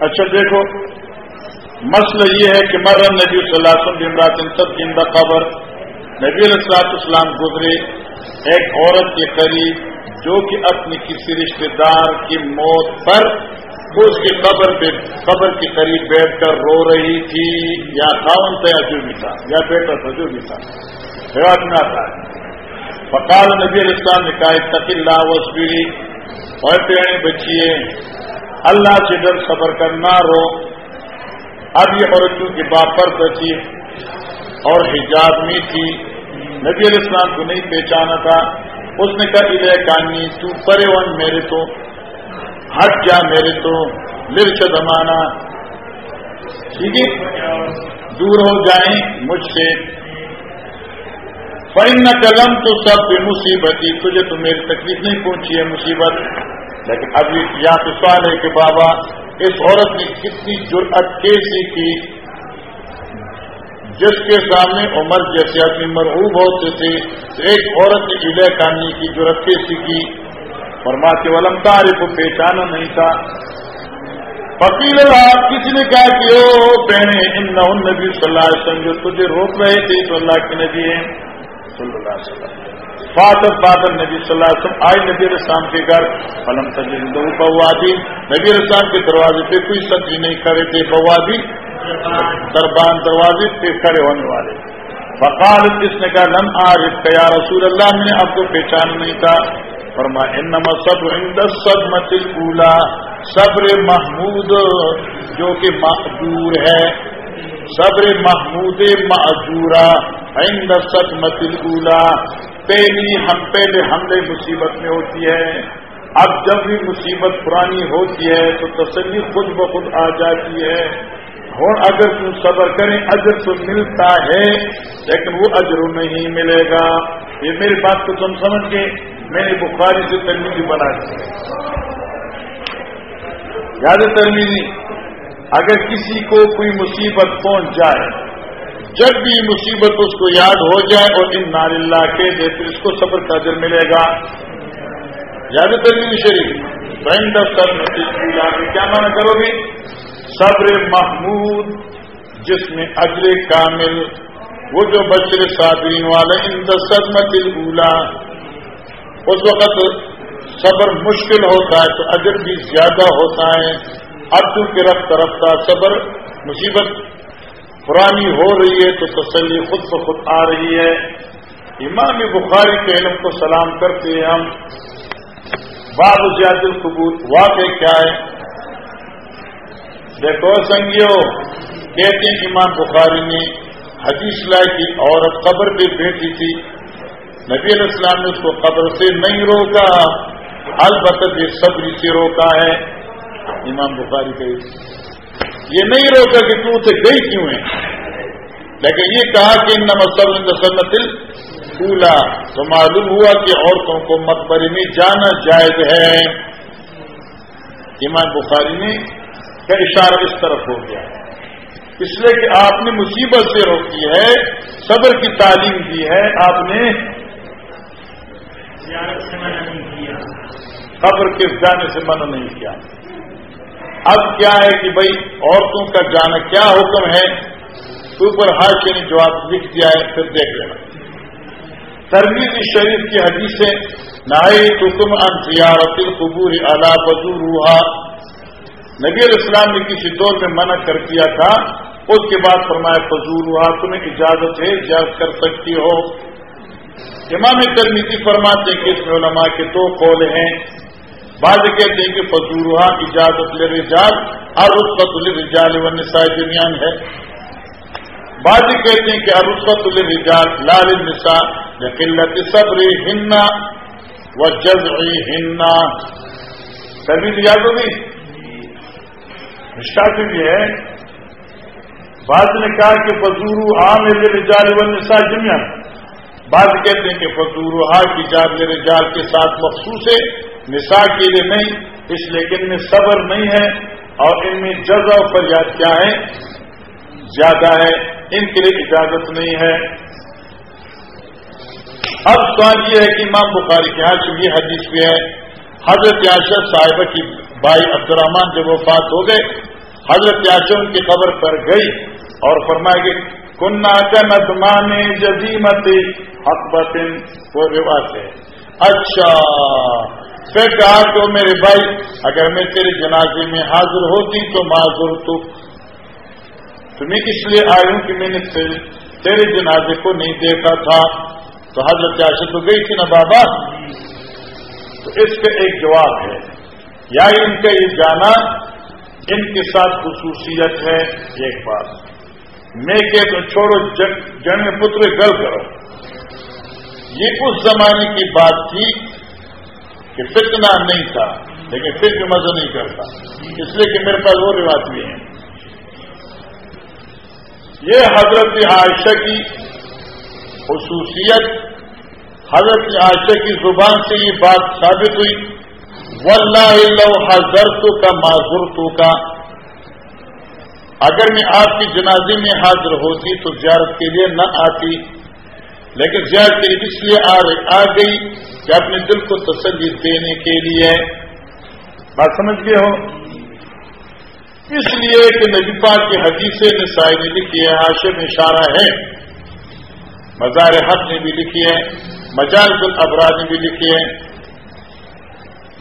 اچھا دیکھو، مسئلہ یہ ہے کہ مرن نبی صلی اللہ علیہ وسلم سب زندہ قبر نبی السلاط اسلام گزرے، ایک عورت کے قریب جو کہ اپنی کسی رشتے دار کی موت پر وہ اس کی قبر پہ، قبر کے قریب بیٹھ کر رو رہی تھی، یا خاون تھا یا جو بھی تھا، یا بیٹا تھا، جو بھی تھا۔ رواج میں آتا ہے۔ فقال نبی علیہ السلام نے کہا تقل اللہ وسبری اور پیڑے بچیے، اللہ سے ڈر صبر کرنا رو۔ اب یہ عورتوں کی باپر بچی اور حجاب میں تھی۔ نبی علیہ السلام کو نہیں پہچانا تھا۔ اس نے کہا ادے کانی، تو پرے ون میرے تو، ہٹ جا میرے تو لرچ زمانہ۔ ٹھیک ہے؟ دور ہو جائیں مجھ سے۔ فن قلم تو سب بے مصیبت تجھے تو میری تکلیف نہیں پہنچی ہے مصیبت۔ لیکن ابھی یا تو سوال ہے کہ بابا، اس عورت نے کتنی جرأت کیسی کی جس کے سامنے عمر جیسے اپنی مرحوب ہوتے تھے، ایک عورت نے ادے کانی کی جرت کیسی کی؟ فرما کے ولم تارے کو پہچانا نہیں تھا۔ فقیل اللہ کسی نے کہا کہ، او بہنے ان نبی صلی اللہ علیہ وسلم جو تجھے روک رہے تھے، تو اللہ کے نبی ہیں۔ صلی اللہ علیہ وسلم۔ فاطر فاطر نبی صلی اللہ علیہ وسلم آئے، نبی السلام کے گھر، فلم تجل بوادی نبی السلام کے دروازے پہ کوئی سبزی نہیں کرے تھے بوادی دربان دروازے پہ کھڑے ہونے والے۔ فقال جس نے کہا، لم عارف یا رسول اللہ نے آپ کو پہچان نہیں تھا۔ فرما انما صبر عند الصدمۃ الاولى۔ صبر محمود، جو کہ معذور ہے۔ صبر محمود معذورہ عند الصدمۃ الاولى پہلی ہم پہلے حملے مصیبت میں ہوتی ہے. اب جب بھی مصیبت پرانی ہوتی ہے تو تسلی خود بخود آ جاتی ہے. اور اگر تم صبر کریں، اجر تو ملتا ہے، لیکن وہ اجر نہیں ملے گا. یہ میری بات کو تم سمجھ کے میں نے بخاری سے ترمیزی بنا دی زیادہ ترمیزی اگر کسی کو کوئی مصیبت پہنچ جائے، جب بھی مصیبت اس کو یاد ہو جائے اور ان نار اللہ کے دے تو اس کو صبر کا دل ملے گا۔ یاد ترین شریف؟ بین دفتر کیا مانا کرو گے؟ صبر محمود، جس میں اجر کامل، وہ جو بشر صابرین والا ان دست اولا اس وقت صبر مشکل ہوتا ہے تو اجر بھی زیادہ ہوتا ہے۔ اب چونکہ رفتہ رفتہ صبر، مصیبت پرانی ہو رہی ہے تو تسلی خود بخود آ رہی ہے۔ امام بخاری کے علم کو سلام کرتے ہیں ہم۔ باب زیاد القبول واقع کیا ہے؟ دیکھو سنگیو، کہتے ہیں امام بخاری نے، حدیث لائے کی عورت قبر پہ بیٹھی تھی۔ نبی علیہ السلام نے اس کو قبر سے نہیں روکا، البتہ صبری سے روکا ہے۔ امام بخاری کے یہ نہیں روکا کہ تو اسے گئی کیوں ہے لیکن یہ کہا کہ ان نمسل پھولا تو معلوم ہوا کہ عورتوں کو مقبرے میں جانا جائز ہے۔ ایمان بخاری نے کا اشارہ اس طرف ہو گیا۔ اس لیے کہ آپ نے مصیبت سے روکی ہے صبر کی تعلیم دی ہے آپ نے قبر کے جانے سے منع نہیں کیا۔ اب کیا ہے کہ بھائی عورتوں کا جانا کیا حکم ہے؟ اوپر ہر نے جواب لکھ دیا ہے، پھر دیکھ لینا۔ ترمیز شریف کی حدیث سے حکم ان زیارت القبور اعلیٰ بدو روحا نبی الاسلام نے کسی دور میں منع کر دیا تھا، اس کے بعد فرمایا فضور روحا تمہیں اجازت ہے اجازت کر سکتی ہو۔ امام ترمیزی فرماتے کہ اس میں علماء کے دو قول ہیں۔ بعض کہتے ہیں کہ فضورہ اجازت لرجال اور رسفت الرجال و نساء درمیان ہے۔ بعض کہتے ہیں کہ ارسفت الرجال لال نسا قلت صبر ہننا و جز ہننا سبھی یاد ہوگی مشکل بھی ہے۔ بعض نے کہا کہ فضور عام رجال و نساء درمیان بعض کہتے ہیں کہ فضور کی جاد رجال کے ساتھ مخصوص ہے۔ نسا کے لیے نہیں، اس لیے کہ ان میں صبر نہیں ہے اور ان میں جز اور فریاد کیا ہے؟ زیادہ ہے، ان کے لیے اجازت نہیں ہے۔ اب سوال یہ ہے کہ امام بخاری کے ہاتھ یہ حدیث بھی ہے، حضرت عاشر صاحبہ کی بھائی عبد الرحمان جب وفات ہو گئے، حضرت عاشر ان کی قبر پر گئی اور فرمائے گی کنہ کا ندمان جزیمت حقبت وہ رواج ہے۔ اچھا پھر کہا تو میرے بھائی، اگر میں تیرے جنازے میں حاضر ہوتی تو معذور تو۔ تمہیں اس لیے آئی ہوں کہ میں نے تیرے جنازے کو نہیں دیکھا تھا۔ تو حضرت عاشق تو گئی تھی نا بابا؟ تو اس کا ایک جواب ہے۔ یا ان کا یہ جانا ان کے ساتھ خصوصیت ہے۔ ایک بات۔ میں کہ تو چھوڑو جن پتر گل کرو۔ یہ اس زمانے کی بات تھی کہ فتنہ نہیں تھا، لیکن پھر بھی مزہ نہیں کرتا۔ اس لیے کہ میرے پاس وہ رواج بھی ہیں۔ یہ حضرت عائشہ کی خصوصیت، حضرت عائشہ کی زبان سے یہ بات ثابت ہوئی۔ واللہ لو حضرت کا معذور تو کا اگر میں آپ کی جنازے میں حاضر ہوتی تو زیارت کے لیے نہ آتی، لیکن زیارت کے لیے اس لیے آ گئی کہ اپنے دل کو تسلی دینے کے لیے۔ بات سمجھ گئے ہو؟ اس لیے کہ نبی پاک کی حدیث نسائی نے لکھی ہے ہاشم اشارہ ہے۔ مزار حق نے بھی لکھی ہے مجال الابرا نے بھی لکھی ہے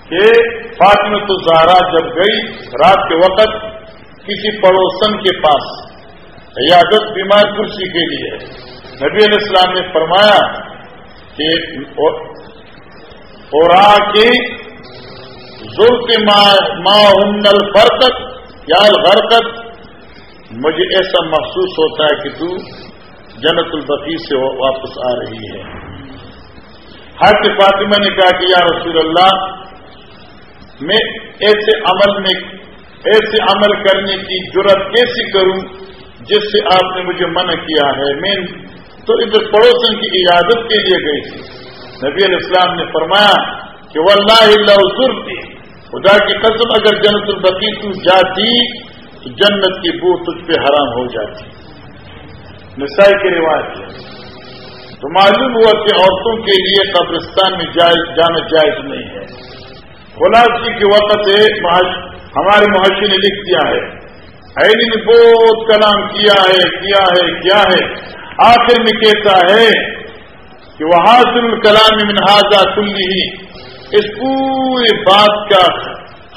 کہ فاطمہ تو زہرا جب گئی رات کے وقت کسی پڑوسن کے پاس، عیادت بیمار کرسی کے لیے۔ نبی علیہ السلام نے فرمایا کہ اور کے زور کے ماں ہنگل فرقت غرقت مجھے ایسا محسوس ہوتا ہے کہ تو جنت البقی سے واپس آ رہی ہے۔ ہر فاطمہ نے کہا کہ یا رسول اللہ، میں ایسے عمل میں ایسے عمل کرنے کی ضرورت کیسی کروں جس سے آپ نے مجھے منع کیا ہے؟ میں تو ادھر پڑوسن کی اجازت کے لیے گئی تھی۔ نبی علیہ السلام نے فرمایا کہ وہ اللہ اللہ خدا کی قسم، اگر جنت البقی تو جاتی، تو جنت کی بو تجھ پہ حرام ہو جاتی. نسائی کے رواج ہے۔ تو معلوم ہوا کہ عورتوں کے لیے قبرستان میں جائز جانا جائز نہیں ہے۔ خلاص جی کے وقت ہمارے معاشی نے لکھ دیا ہے۔ ایلی نے بہت کلام کیا ہے کیا ہے کیا ہے۔ آخر میں کہتا ہے کہ وہ حاصل الکلام منہاجا کلی اس پوری بات کا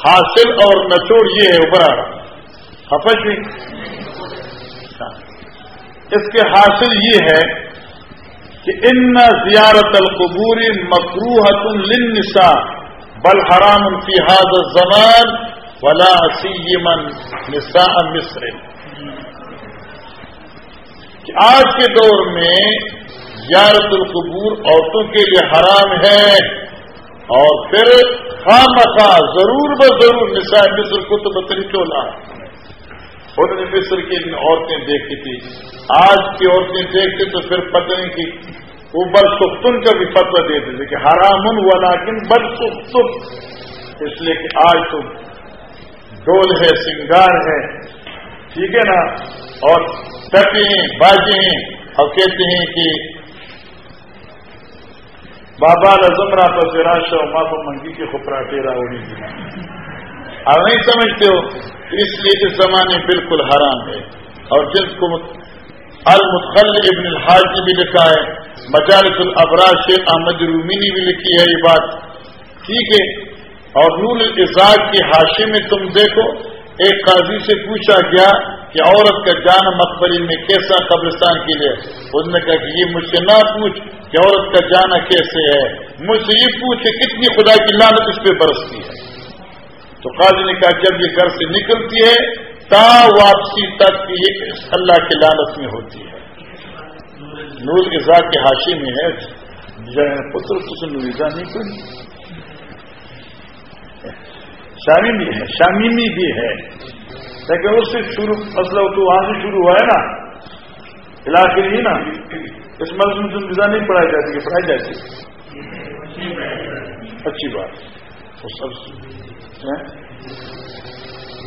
حاصل اور نچوڑ یہ ہے ابھرا حفظ جی۔ اس کے حاصل یہ ہے کہ ان زیارت القبور مکروحت للنساء، بل حرام فی هذا الزمان ولا سیما نساء مصر۔ کہ آج کے دور میں زیارت القبور عورتوں کے لیے حرام ہے۔ اور پھر خام خواہ ضرور ب ضرور نسائے مصر کو تو بتری چولا۔ انہوں نے مصر کی عورتیں دیکھی تھی۔ آج کی عورتیں دیکھتے تو پھر پتہ نہیں کہ وہ برسختن کا بھی فتو دیتے تھے کہ حرامن ہوا لیکن برسختن اس لیے کہ آج تو ڈول ہے، سنگار ہے۔ ٹھیک ہے نا؟ اور ٹپے ہیں باجے ہیں اور کہتے ہیں کہ بابا لزم را تو تیرا شو ماں کو منگی کے خپرا ٹیرا ہوئی آپ نہیں سمجھتے ہو، اس لیے اس زمانے بالکل حرام ہے۔ اور جس کو المتخل ابن الحاج نے بھی لکھا ہے، مجالس الابراج شیخ احمد رومی نے بھی لکھی ہے یہ بات۔ ٹھیک ہے۔ اور نور الزاق کی حاشی میں تم دیکھو، ایک قاضی سے پوچھا گیا کہ عورت کا جانا مقبری میں کیسا قبرستان کے لیے اس نے کہا کہ یہ مجھ سے نہ پوچھ کہ عورت کا جانا کیسے ہے۔ مجھ سے یہ پوچھ کہ کتنی خدا کی لانت اس پہ برستی ہے۔ تو قاضی نے کہا، جب یہ گھر سے نکلتی ہے، تا واپسی تک یہ اللہ کی لانت میں ہوتی ہے۔ نور ازا کے حاشی میں ہے۔ جی، پتر کچھ نوریزا نہیں کوئی شامی ہے شامی بھی ہے۔ لیکن اس سے شروع مسئلہ تو وہاں سے شروع ہوا ہے نا؟ علاقے ہی نا، اس مضمون سے غذا نہیں پڑھائی جاتی ہے پڑھائی جاتی۔ اچھی بات۔ وہ سب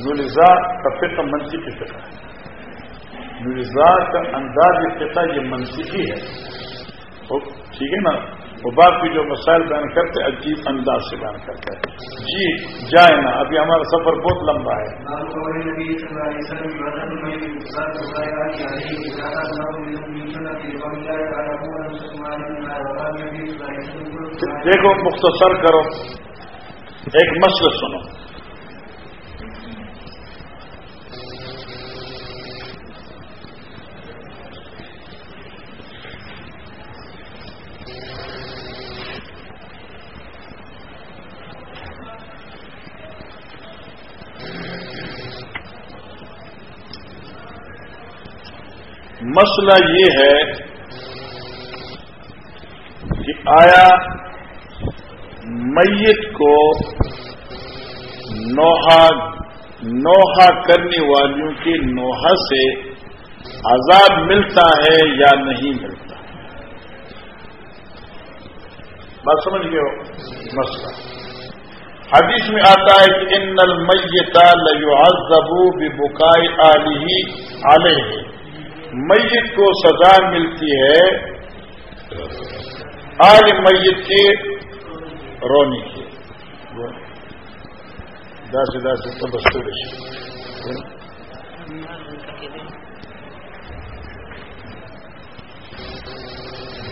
نورزا کا فقہ منسی کی فقہ ہے۔ نورزا کا انداز فقہ یہ منصفی ہے۔ ٹھیک ہے نا؟ وہ باقی جو مسائل بیان کرتے عجیب انداز سے بیان کرتے ہیں۔ جی جائے نا، ابھی ہمارا سفر بہت لمبا ہے۔ دیکھو، مختصر کرو، ایک مسئلہ سنو۔ مسئلہ یہ ہے کہ آیا میت کو نوحا نوحا کرنے والیوں کے نوحا سے عذاب ملتا ہے یا نہیں ملتا؟ بات سمجھ گئے ہو؟ مسئلہ۔ حدیث میں آتا ہے کہ ان المیتا لو بکائے علی علیہ۔ میت کو سزا ملتی ہے آج میت کے رونی کی۔ دس دس تو بس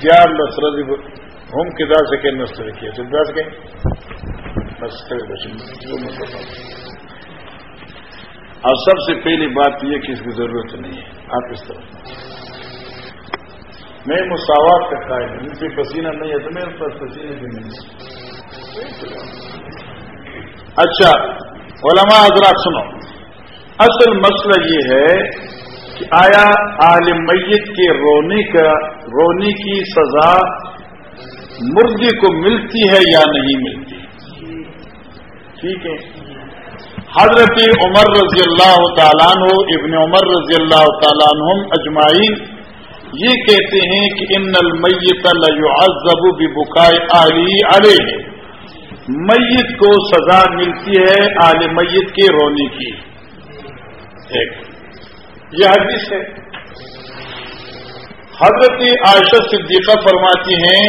گیار لسرد ہوم کے دار سے نسل کیا تو دس گئے اور سب سے پہلی بات یہ کہ اس کی ضرورت نہیں ہے۔ آپ اس طرح میں مساوات کا قائم ہوں۔ ان سے پسینہ نہیں ہے تو میرے پاس پسینے بھی نہیں اچھا علماء حضرات سنو۔ اصل مسئلہ یہ ہے کہ آیا عالم میت کے رونے کا، رونے کی سزا مردے کو ملتی ہے یا نہیں ملتی؟ ٹھیک ہے۔ حضرت عمر رضی اللہ تعالیٰ عنہ، ابن عمر رضی اللہ تعالیٰ عنہم اجمعین یہ کہتے ہیں کہ ان المیت لعذب بکائے علی علیہ۔ میت کو سزا ملتی ہے آل میت کے رونے کی۔ ایک، یہ حدیث ہے۔ حضرت عائشہ صدیقہ فرماتی ہیں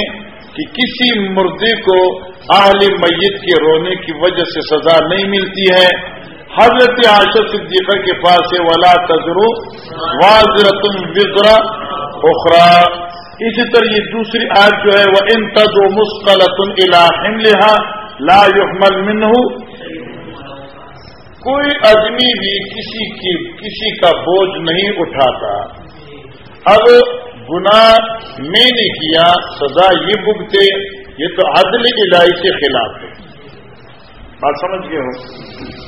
کہ کسی مردے کو اہل میت کے رونے کی وجہ سے سزا نہیں ملتی ہے۔ حضرت عاشق صدیقہ کے پاس ہے، ولا تجرو واضرتم وزرا اخرا اسی طرح یہ دوسری آج جو ہے وہ ان تد و مسقلتن علاحم لہا لا يحمل منہ کوئی آدمی بھی کسی کی، کسی کا بوجھ نہیں اٹھاتا۔ اب گناہ میں نے کیا، سزا یہ بگتے یہ تو عدل الہی کے خلاف ہے۔ بات سمجھ گئے ہو؟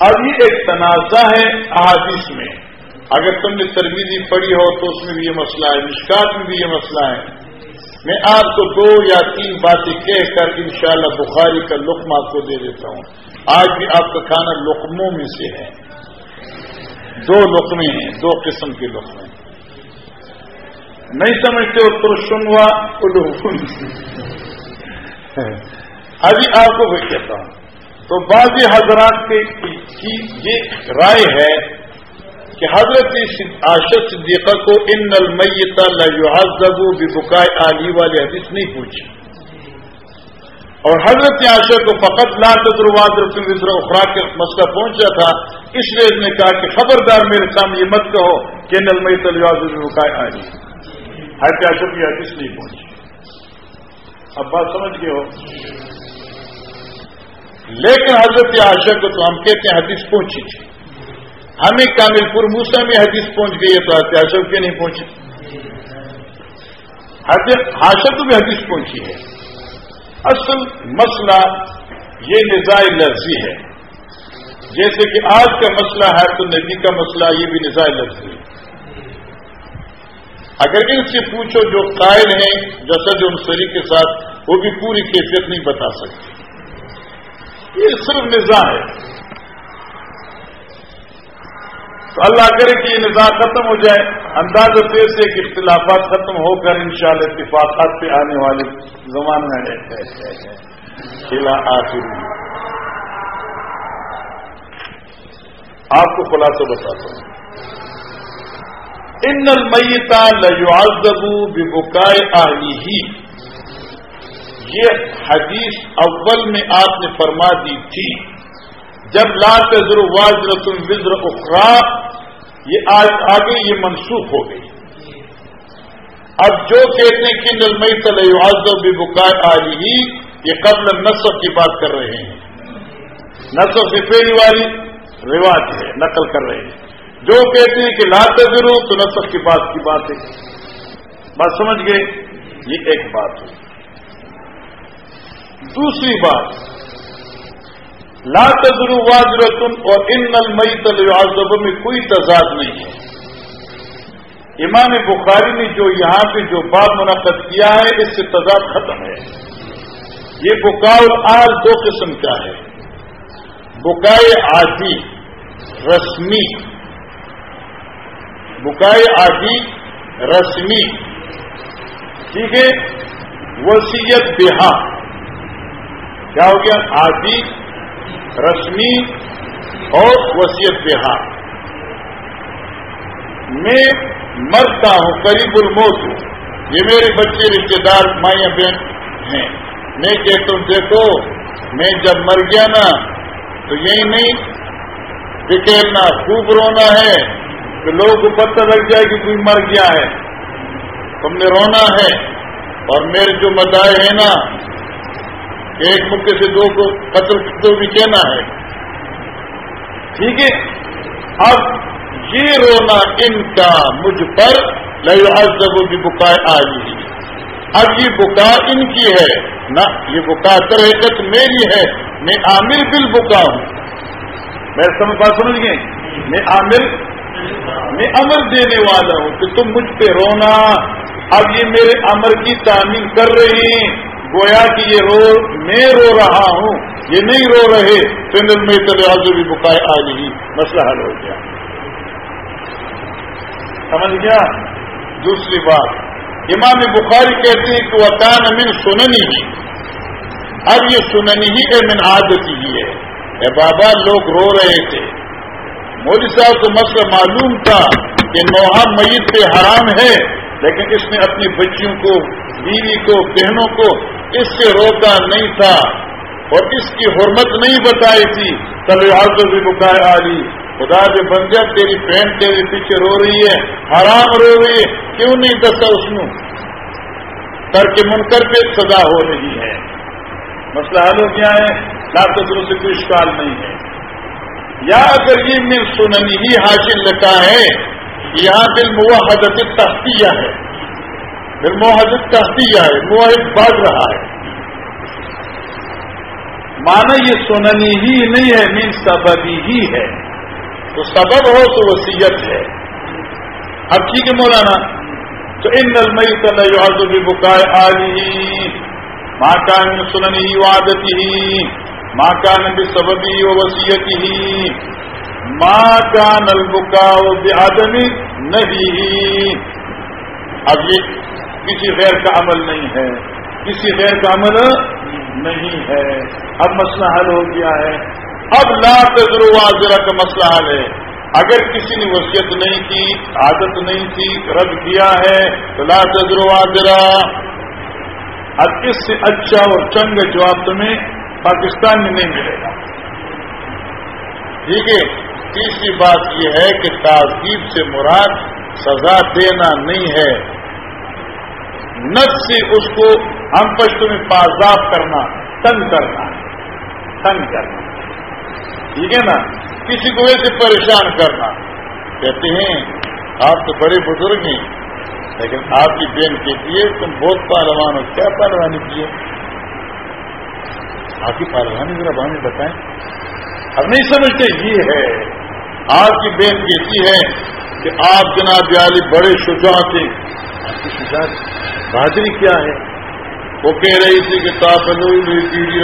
اب یہ ایک تنازع ہے احادیث میں۔ اگر تم نے ترمیزی پڑھی ہو تو اس میں بھی یہ مسئلہ ہے، مشکات میں بھی یہ مسئلہ ہے۔ میں آپ کو دو یا تین باتیں کہہ کر انشاءاللہ بخاری کا لقم آپ کو دے دیتا ہوں۔ آج بھی آپ کا کھانا لقموں میں سے ہے۔ دو لقمے ہیں، دو قسم کے لقمے۔ نہیں سمجھتے ہو تو سنوا ابھی آپ کو بھی کہتا ہوں تو بعض حضرات کی یہ رائے ہے کہ حضرت آشد صدیقہ کو ان المیتا لذب بکائے علی والے حدیث نہیں پوچھی۔ اور حضرت عاشق کو فقط لا تجربات وزر اخرا کے مسئلہ پہنچا تھا، اس لیے اس نے کہا کہ خبردار میرے سامنے یہ مت کہو کہ ان المیت الواز بکائے علی حضرت عاشق کی حدیث نہیں پہنچی۔ اب بات سمجھ گئے ہو؟ لیکن حضرت عاشق کو تو ہم کہتے ہیں حدیث پہنچی تھی۔ ہمیں کامل پور موسا میں حدیث پہنچ گئی ہے تو حضرت عاشق کیوں نہیں پہنچی؟ حضرت عاشق بھی حدیث پہنچی ہے۔ اصل مسئلہ یہ نظائے لفظی ہے۔ جیسے کہ آج کا مسئلہ ہے تو نبی کا مسئلہ، یہ بھی نظائے لفظی ہے۔ اگر ان سے پوچھو جو قائل ہیں، جسد انصری کے ساتھ، وہ بھی پوری کیفیت نہیں بتا سکتے۔ یہ صرف نظام ہے۔ تو اللہ کرے کہ یہ نظام ختم ہو جائے۔ انداز پیر سے کہ اختلافات ختم ہو کر انشاءاللہ اتفاقات پہ آنے والے زمانے میں خلا آخر۔ آپ کو خلاصہ بتاتا ہوں۔ ان المیتا لو بکائے آئی ہی یہ حدیث اول میں آپ نے فرما دی تھی۔ جب لا تجر واضر تم وزر اخرا یہ آج آگے یہ منسوخ ہو گئی۔ اب جو کہتے ہیں کہ نلمئی تلواز بھی بکائے آئی ہی یہ قبل نصب کی بات کر رہے ہیں۔ نصب سے پہلی والی رواج ہے، نقل کر رہے ہیں۔ جو کہتے ہیں کہ لا تجرو تو نصب کی بات کی بات ہے۔ بات سمجھ گئے؟ یہ ایک بات ہے۔ دوسری بات، لا تدرو واضرتن اور ان نل مئی تلب میں کوئی تضاد نہیں ہے۔ امام بخاری نے جو یہاں پہ جو بات منعقد کیا ہے، اس سے تضاد ختم ہے۔ یہ بکاؤ آج دو قسم کا ہے۔ بکائے آدھی رسمی۔ بکائے آدھی رسمی۔ ٹھیک ہے؟ وسیعت بہا۔ کیا ہو گیا آدھی رسمی اور وسیعت بہار میں مرتا ہوں، قریب الموت ہوں۔ یہ میرے بچے رشتے دار مائیں بہن ہیں۔ میں کہتا ہوں، دیکھو، میں جب مر گیا نا، تو یہی نہیں بکیرنا خوب رونا ہے کہ لوگوں کو پتہ لگ جائے کہ کوئی مر گیا ہے۔ تم نے رونا ہے اور میرے جو مدائے ہیں نا ایک مکے سے دو کو قتل دو بھی کہنا ہے۔ ٹھیک ہے؟ اب یہ رونا ان کا مجھ پر لو ازب کی بکائے آ رہی اب یہ بکا ان کی ہے۔ نہ، یہ بکا حقیقت میری ہے۔ میں عامر بل بکا ہوں۔ میں سمجھ بات سمجھ گئے؟ میں عامر، میں امر دینے والا ہوں کہ تم مجھ پہ رونا۔ اب یہ میرے امر کی تعمیر کر رہی ہیں۔ گویا کہ یہ رو میں رو رہا ہوں، یہ نہیں رو رہے سندر میں تلازو بھی بکائے آ رہی مسئلہ حل ہو گیا۔ سمجھ گیا؟ دوسری بات، امام بخاری کہتے ہیں کہ وہ کان امن سننی ہی۔ اب یہ سننی ہی امن عادت ہی ہے۔ اے بابا، لوگ رو رہے تھے۔ مودی صاحب کو مسئلہ معلوم تھا کہ نوحہ میت پہ حرام ہے۔ لیکن اس نے اپنی بچیوں کو، بیوی کو، بہنوں کو اس سے روکا نہیں تھا اور اس کی حرمت نہیں بتائی تھی۔ تب آج بھی بکائے آلی خدا جو بن جا تیری بہن تیرے پیچھے رو رہی ہے، حرام رو رہی ہے، کیوں نہیں دسا اس میں کر کے منکر پہ سزا ہو رہی ہے۔ مسئلہ حل ہو گیا ہے لاکھوں سے کوئی شکال نہیں ہے۔ یا اگر یہ میں سننی ہی حاصل لگا ہے یہاں دل موا حضرت تختیہ ہے۔ دل موا حضرت تختیہ ہے معاہد بڑھ رہا ہے۔ مانا یہ سننی ہی نہیں ہے مین سببی ہی ہے۔ تو سبب ہو تو وسیعت ہے۔ اب ٹھیک ہے مولانا۔ تو ان نلمئی تلو بھی بکائے آئی ماں کا سننی ہی عادت ہی ماں کا بھی سببی و وسیعت ہی ماں کا نل بے آدمی نہیں اب یہ کسی غیر کا عمل نہیں ہے، کسی غیر کا عمل نہیں ہے۔ اب مسئلہ حل ہو گیا ہے۔ اب لا تجربہ کا مسئلہ حل ہے۔ اگر کسی نے وصیت نہیں کی، عادت نہیں تھی، رد کیا ہے، تو لا تجربہ اب اس سے اچھا اور چنگ جواب تمہیں پاکستان میں نہیں ملے گا۔ ٹھیک ہے؟ تیسری بات یہ ہے کہ تعزیب سے مراد سزا دینا نہیں ہے۔ نت سے اس کو ہم پشت میں پازاب کرنا، تنگ کرنا تنگ کرنا۔ ٹھیک ہے نا؟ کسی کو ویسے پریشان کرنا۔ کہتے ہیں، آپ تو بڑے بزرگ ہیں، لیکن آپ کی بین کہتی ہے، تم بہت پہلوان ہو، کیا پہلوانی کیے آپ کی پہلوانی ذرا بہت بتائیں۔ اب نہیں سمجھتے، یہ ہے۔ آپ کی بہن کہتی ہے کہ آپ جناب علی بڑے شجاع تھے۔ آپ کی شجاع؟ بہادری کیا ہے؟ وہ کہہ رہی تھی کہ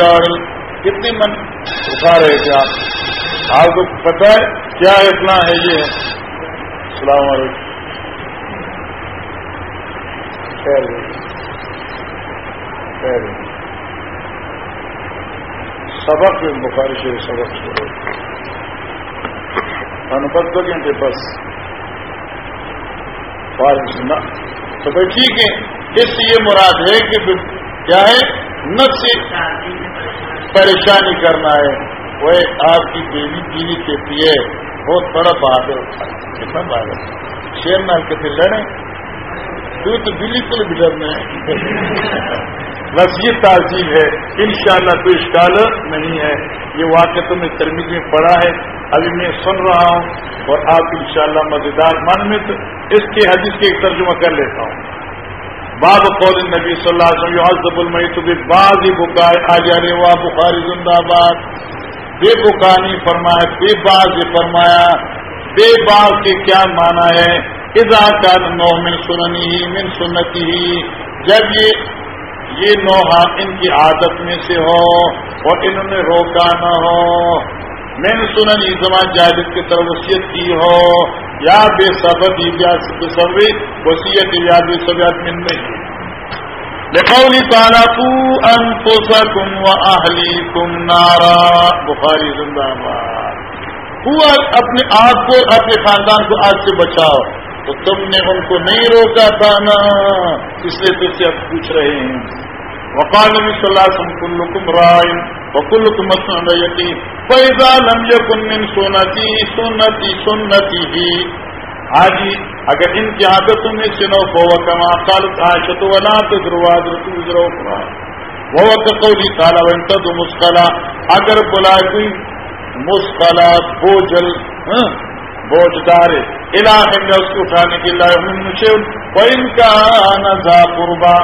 راڑ کتنی من اٹھا رہے تھے آپ۔ آپ کو پتا ہے کیا اتنا ہے یہ۔ السلام علیکم۔ خیر۔ خیر۔ سبق بخاری سے سبق چھوڑو بس دو گھنٹے بس تو بھائی ٹھیک ہے، اس سے یہ مراد ہے کہ کیا ہے؟ نفس پریشانی کرنا ہے۔ وہ آپ کی بیوی بیوی کہتی ہے بہت بڑا بہادر کتنا بہادر شیر نال کتنے لڑے۔ تو تو بالکل بھی ڈرنا ہے۔ بس یہ تعزیب ہے، انشاءاللہ کوئی اشکال نہیں ہے۔ یہ واقعہ تم نے ترمیز میں پڑھا ہے، ابھی میں سن رہا ہوں اور آپ انشاءاللہ مزیدار من میں تو اس کے حدیث کے ایک ترجمہ کر لیتا ہوں۔ باب قول نبی صلی اللہ علیہ وسلم حضب المئی تو بعض ہی بکائے آ جانے وا بخاری زندہ باد بے بکانی فرمایا، بے باز فرمایا، بے باز کے کیا مانا ہے؟ ادا کا نو من سننی ہی من سنتی ہی جب یہ یہ نوحہ ان کی عادت میں سے ہو اور انہوں نے روکا نہ ہو میں نے سنا نہیں زمان جاجد کی طرف وسیعت کی ہو، یا بے سبب سب وسیعت یا بے سبیات من نہیں لقولی تعالیٰ، تو انفسکم و اہلیکم نارا۔ بخاری زندہ باد اپنے آپ کو، اپنے خاندان کو آج سے بچاؤ۔ تو تم نے ان کو نہیں روکا تھا نا۔ اس لیے تم سے اب پوچھ رہے ہیں۔ وقال نبی صلی اللہ علیہ وسلم، کلکم رائن وکلکم مسن یتی فیضا لم یکن من سنتی سنتی سنتی ہی آجی اگر ان کی عادتوں میں سے نو فو کما قالت عائشہ تو ولا تدروا درتو ذرو وہ وقت قولی تعالی وانت مسقلا اگر بلا کوئی مسقلا بوجل ہاں بوجھ دار علاقے میں اس کو اٹھانے کے لیے مجھے ان کا نزا قربا۔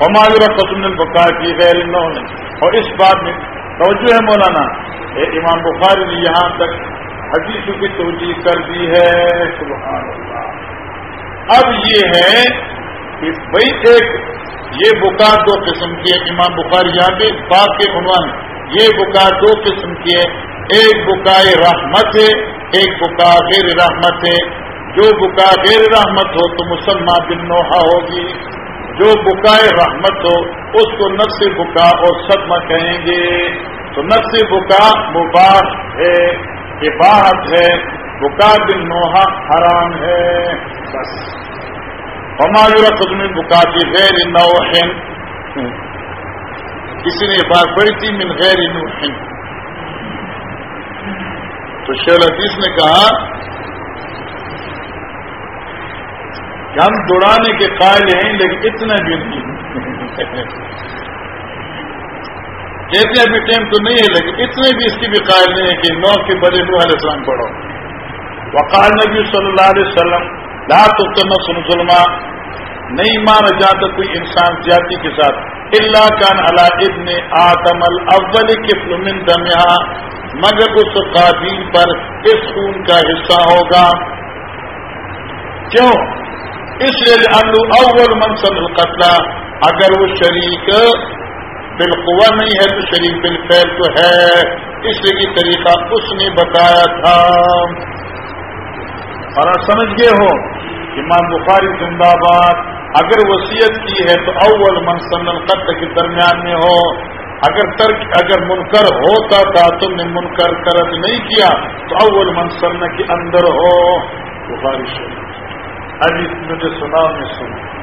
ہماری رقص البقا کی غیر انہوں نے اور اس بات میں توجہ ہے مولانا امام بخاری نے یہاں تک حدیث کی توجہ کر دی ہے، سبحان اللہ۔ اب یہ ہے کہ بھائی ایک یہ بکا دو قسم کی ہے، امام بخاری یہاں پہ بات کے عنوان، یہ بکا دو قسم کی ہے۔ ایک بکائے رحمت ہے ایک بکا غیر رحمت ہے، جو بکا غیر رحمت ہو تو مسلمان بن نوحہ ہوگی۔ جو بکائے رحمت ہو، اس کو نفس بکا اور صدمہ کہیں گے۔ تو نفس بکا مباح ہے عباہت ہے۔ بکا بن نوحا حرام ہے۔ بس۔ ہماری قدم بکا کی غیر نوحن کسی نے بات پڑی تھی، من غیر نوحن تو شیل حدیث نے کہا، کہ ہم دوڑانے کے قائل ہیں لیکن اتنا بھی نہیں۔ کہتے ابھی ٹائم تو نہیں ہے لیکن اتنے بھی اس کی بھی قائل نہیں ہے کہ نو کے بڑے نو علیہ السلام پڑھو۔ وقال نبی صلی اللہ علیہ وسلم، لا تو سن ظلم نہیں مانا جاتا کوئی انسان زیادتی کے ساتھ۔ اللہ کان اللہ ابن آدم الاول کفل من دمیا مگر اس قابل پر اس خون کا حصہ ہوگا۔ کیوں؟ اس لیے اول منصب القتلا اگر وہ شریک بالقوا نہیں ہے تو شریک بالفعل تو ہے۔ اس لیے طریقہ اس نے بتایا تھا۔ اور آپ سمجھ گئے ہو امام بخاری زندہ باد اگر وصیت کی ہے تو اول منصن القتل کے درمیان میں ہو۔ اگر ترک اگر منکر ہوتا تھا، تم نے منکر کرد نہیں کیا، تو اول منصن کے اندر ہو۔ بخاری شریف۔ ابھی مجھے سنا، میں سنا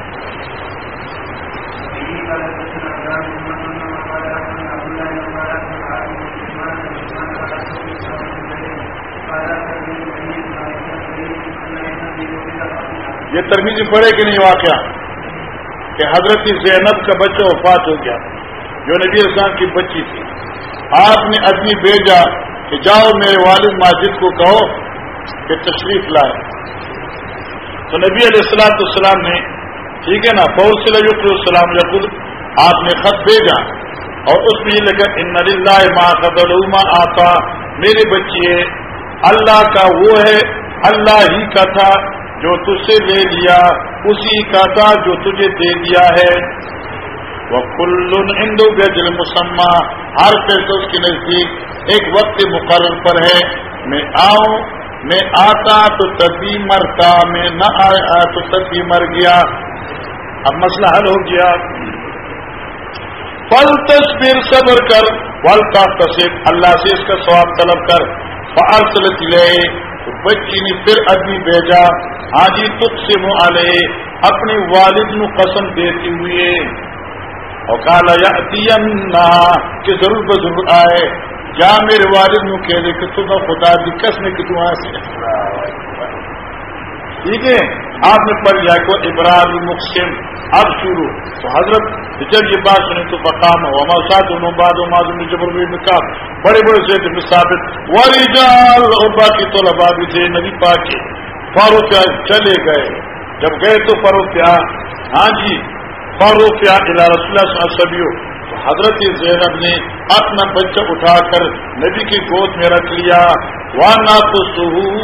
یہ ترمیز پڑے کہ نہیں واقعہ؟ کہ حضرت زینب کا بچہ وفات ہو گیا، جو نبی اسلام کی بچی تھی۔ آپ نے ادبی بھیجا کہ جاؤ میرے والد ماجد کو کہو کہ تشریف لائے۔ تو نبی علیہ السلاۃ السلام نے، ٹھیک ہے نا فور صلی السلام یقل آپ نے خط بھیجا اور اس میں یہ لگا ان اللہ ما قدلوما آتا میرے بچے اللہ کا وہ ہے، اللہ ہی کا تھا۔ جو تجھ سے لے لیا اسی کا تھا جو تجھے دے دیا ہے۔ وہ کل ہندو گجل مسمہ ہر پیسے اس کے نزدیک ایک وقت مقرر پر ہے۔ میں آؤں، میں آتا تو تبھی مرتا، میں نہ آیا تو تبھی مر گیا۔ اب مسئلہ حل ہو گیا۔ پل تصویر صبر کر۔ پل کا تصویر اللہ سے اس کا سواب طلب کر۔ فارسل لے بچی نے پھر ادبی بھیجا، حاجی تک سے منہ اپنے والد نو قسم دیتی ہوئے۔ اور کالا یا کہ ضرور ضرور آئے۔ جا میرے والد نو کہہ دے کہ تم خدا کی قسم میں دعا سے ٹھیک ہے؟ آپ نے پڑھ لیا کو ابرار مقسم اب شروع۔ تو حضرت جب یہ بات سنی تو بقام ہو ہمارے ساتھ انہوں بعد معذم جبر کا بڑے بڑے سے ثابت۔ والی جال اور باقی تو لبا بھی تھے نبی پاک کے۔ فاروق چلے گئے۔ جب گئے تو فاروق ہاں جی فاروق الا رسول اللہ سبھی تو حضرت زینب نے اپنا بچہ اٹھا کر نبی کی گود میں رکھ لیا۔ وانا تو سہو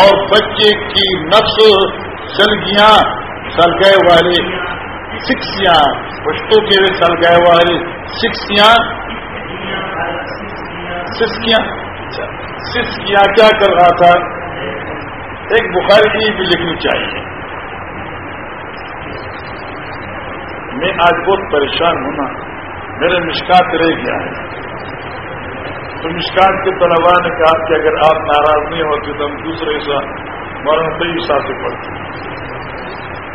اور بچے کی نفس سلگیاں سلگے والے سکسیاں پشتوں کے سلگے والے سکسیاں۔ سسکیاں سسکیاں کیا کر رہا تھا؟ ایک بخاری بھی لکھنی چاہیے۔ میں آج بہت پریشان ہوں نا میرے مشکات رہ گیا ہے۔ تو مشکات کے طلبا نے کہا کہ اگر آپ ناراض نہیں ہوتے تو ہم دوسرے سا مولانا طیب صاحب سے پڑھتے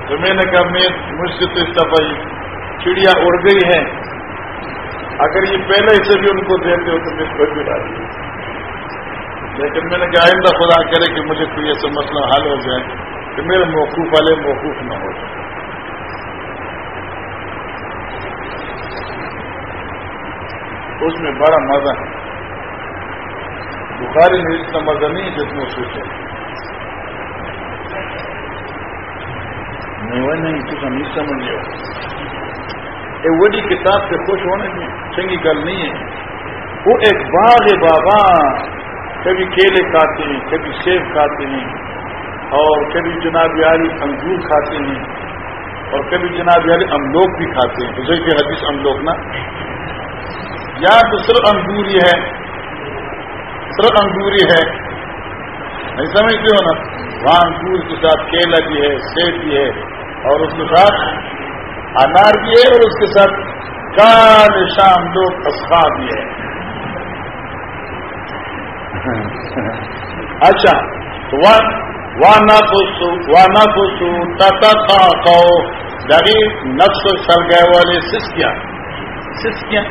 تو میں نے کہا، میں مجھ سے تو اس دفعہ چڑیا اڑ گئی ہے۔ اگر یہ پہلے سے بھی ان کو دیتے ہو تو میں خود بھی ڈال لیکن میں نے کہا، آئندہ خدا کرے کہ مجھے کوئی ایسا مسئلہ حل ہو جائے کہ میرے موقوف والے موقوف نہ ہو۔ جائے اس میں بڑا مزہ ہے۔ بخاری میں اتنا مزہ نہیں جس میں سوچے نہیں، وہ نہیں کچھ ہم نہیں سمجھ لو یہ وڈی کتاب سے خوش ہونے میں چنگی گل نہیں ہے۔ وہ ایک باغ بابا، کبھی کیلے کھاتے ہیں، کبھی سیب کھاتے ہیں، اور کبھی جناب یاری انگور کھاتے ہیں، اور کبھی جناب یاری املوک بھی کھاتے ہیں۔ اسے کہ حدیث املوک نا۔ یا تو صرف انگوری ہے۔ صرف انگوری ہے۔ نہیں سمجھتے ہو نا؟ وہاں انگور کے ساتھ کیلا بھی ہے، سیب بھی ہے اور اس کے ساتھ انار بھی ہے اور اس کے ساتھ کال شام لوگ اسخا بھی ہے۔ اچھا تو وانا پوسو تتا تھا ڈری نفس سر گئے والے سسکیاں۔ سسکیاں؟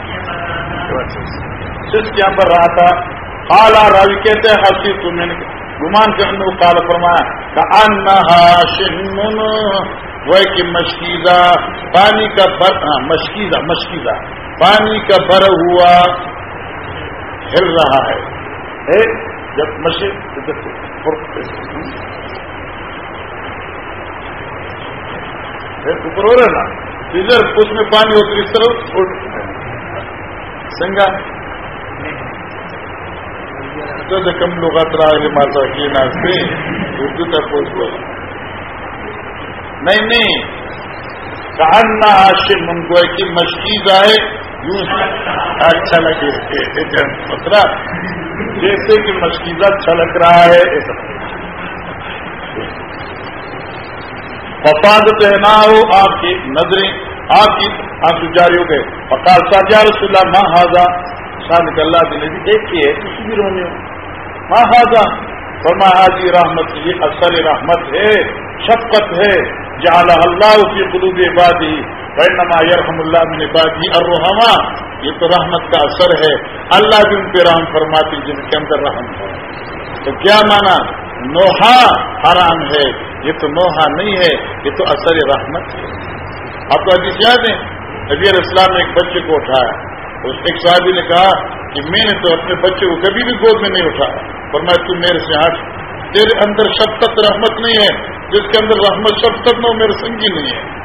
کیا پر رہا تھا کالا راوی کہتے ہیں ہنسی تم نے گمان کرنے کو کال فرمایا وہ کہ مشکیزہ، پانی کا بر ہاں مشکیزہ مشکیزہ، پانی کا بر ہوا، ہل رہا ہے۔ جب مشید اوپر ہو رہا نا؟ ادھر اس میں پانی ہو ہوتی اس طرح سنگا تو کم لوگ اترا کے ماتا کی ناستے اردو تک پوچھ لو نہیں نہیں کہنا آشم ان کو کہ مشکیز آئے یوں اچھا لگے اترا. جیسے کہ مشکیزہ چھلک رہا ہے، ایسا. ففاد نہ ہو آپ کی نظریں. آپ کی آپ جاری ہو گئے۔ اور ساجا رسول اللہ ماں ہاضا شاہ اللہ دن بھی ایک ہے، کسی بھی رونے ہو۔ ماں ہاضا فرما حاجی رحمت یہ اثر رحمت ہے، شفقت ہے۔ جہاں اللہ کی قلوب عبادی بینما یرحم اللہ من عبادی الرحما۔ یہ تو رحمت کا اثر ہے۔ اللہ بھی ان پہ رحم فرماتی، جن کے اندر رحم ہے۔ تو کیا مانا نوحا حرام ہے۔ یہ تو نوحا نہیں ہے، یہ تو اثر رحمت ہے۔ آپ کو حدیث یاد ہے، نبی علیہ السلام نے ایک بچے کو اٹھایا۔ اس ایک صاحبی نے کہا کہ میں نے تو اپنے بچے کو کبھی بھی گود میں نہیں اٹھایا۔ اور میں تم میرے سے ہٹ۔ تیرے اندر شفقت رحمت نہیں ہے، جس کے اندر رحمت شفقت نہ میرے سنگی نہیں ہے۔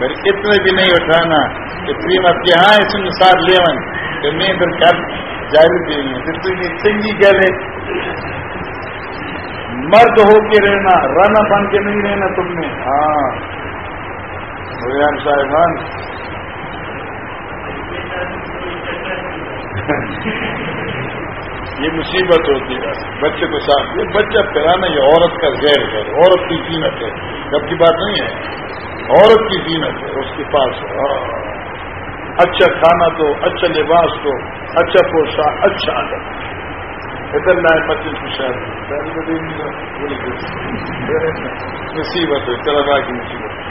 میرے اتنے بھی نہیں اٹھانا کہ آپ کے ہاں اس میں ساتھ لے کہ میں ادھر کر جاری دی پھر سنگی کہہ مرد ہو کے رہنا رانا بن کے نہیں رہنا تم نے ہاں۔ ریان صاحبان یہ مصیبت ہوتی ہے۔ بچے کو ساتھ یہ بچہ پہلانا یہ عورت کا زیر ہے۔ عورت کی زینت ہے۔ جب کی بات نہیں ہے۔ عورت کی زینت ہے اس کے پاس اچھا کھانا دو اچھا لباس دو اچھا پوشاک اچھا ادھر لائے بچے کی شادی مصیبت ہے چلا کی مصیبت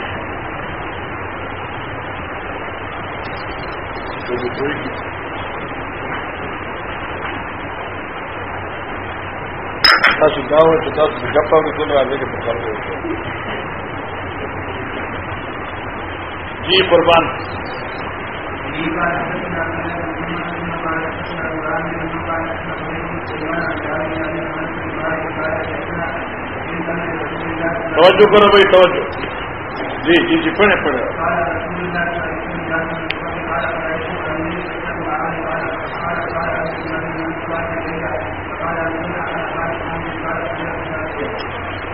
گاؤں ہے تو دس گپا بھی آگے کے جی قربان۔ توجہ کرو بھائی، توجہ۔ جی جی جی پڑھے پڑھے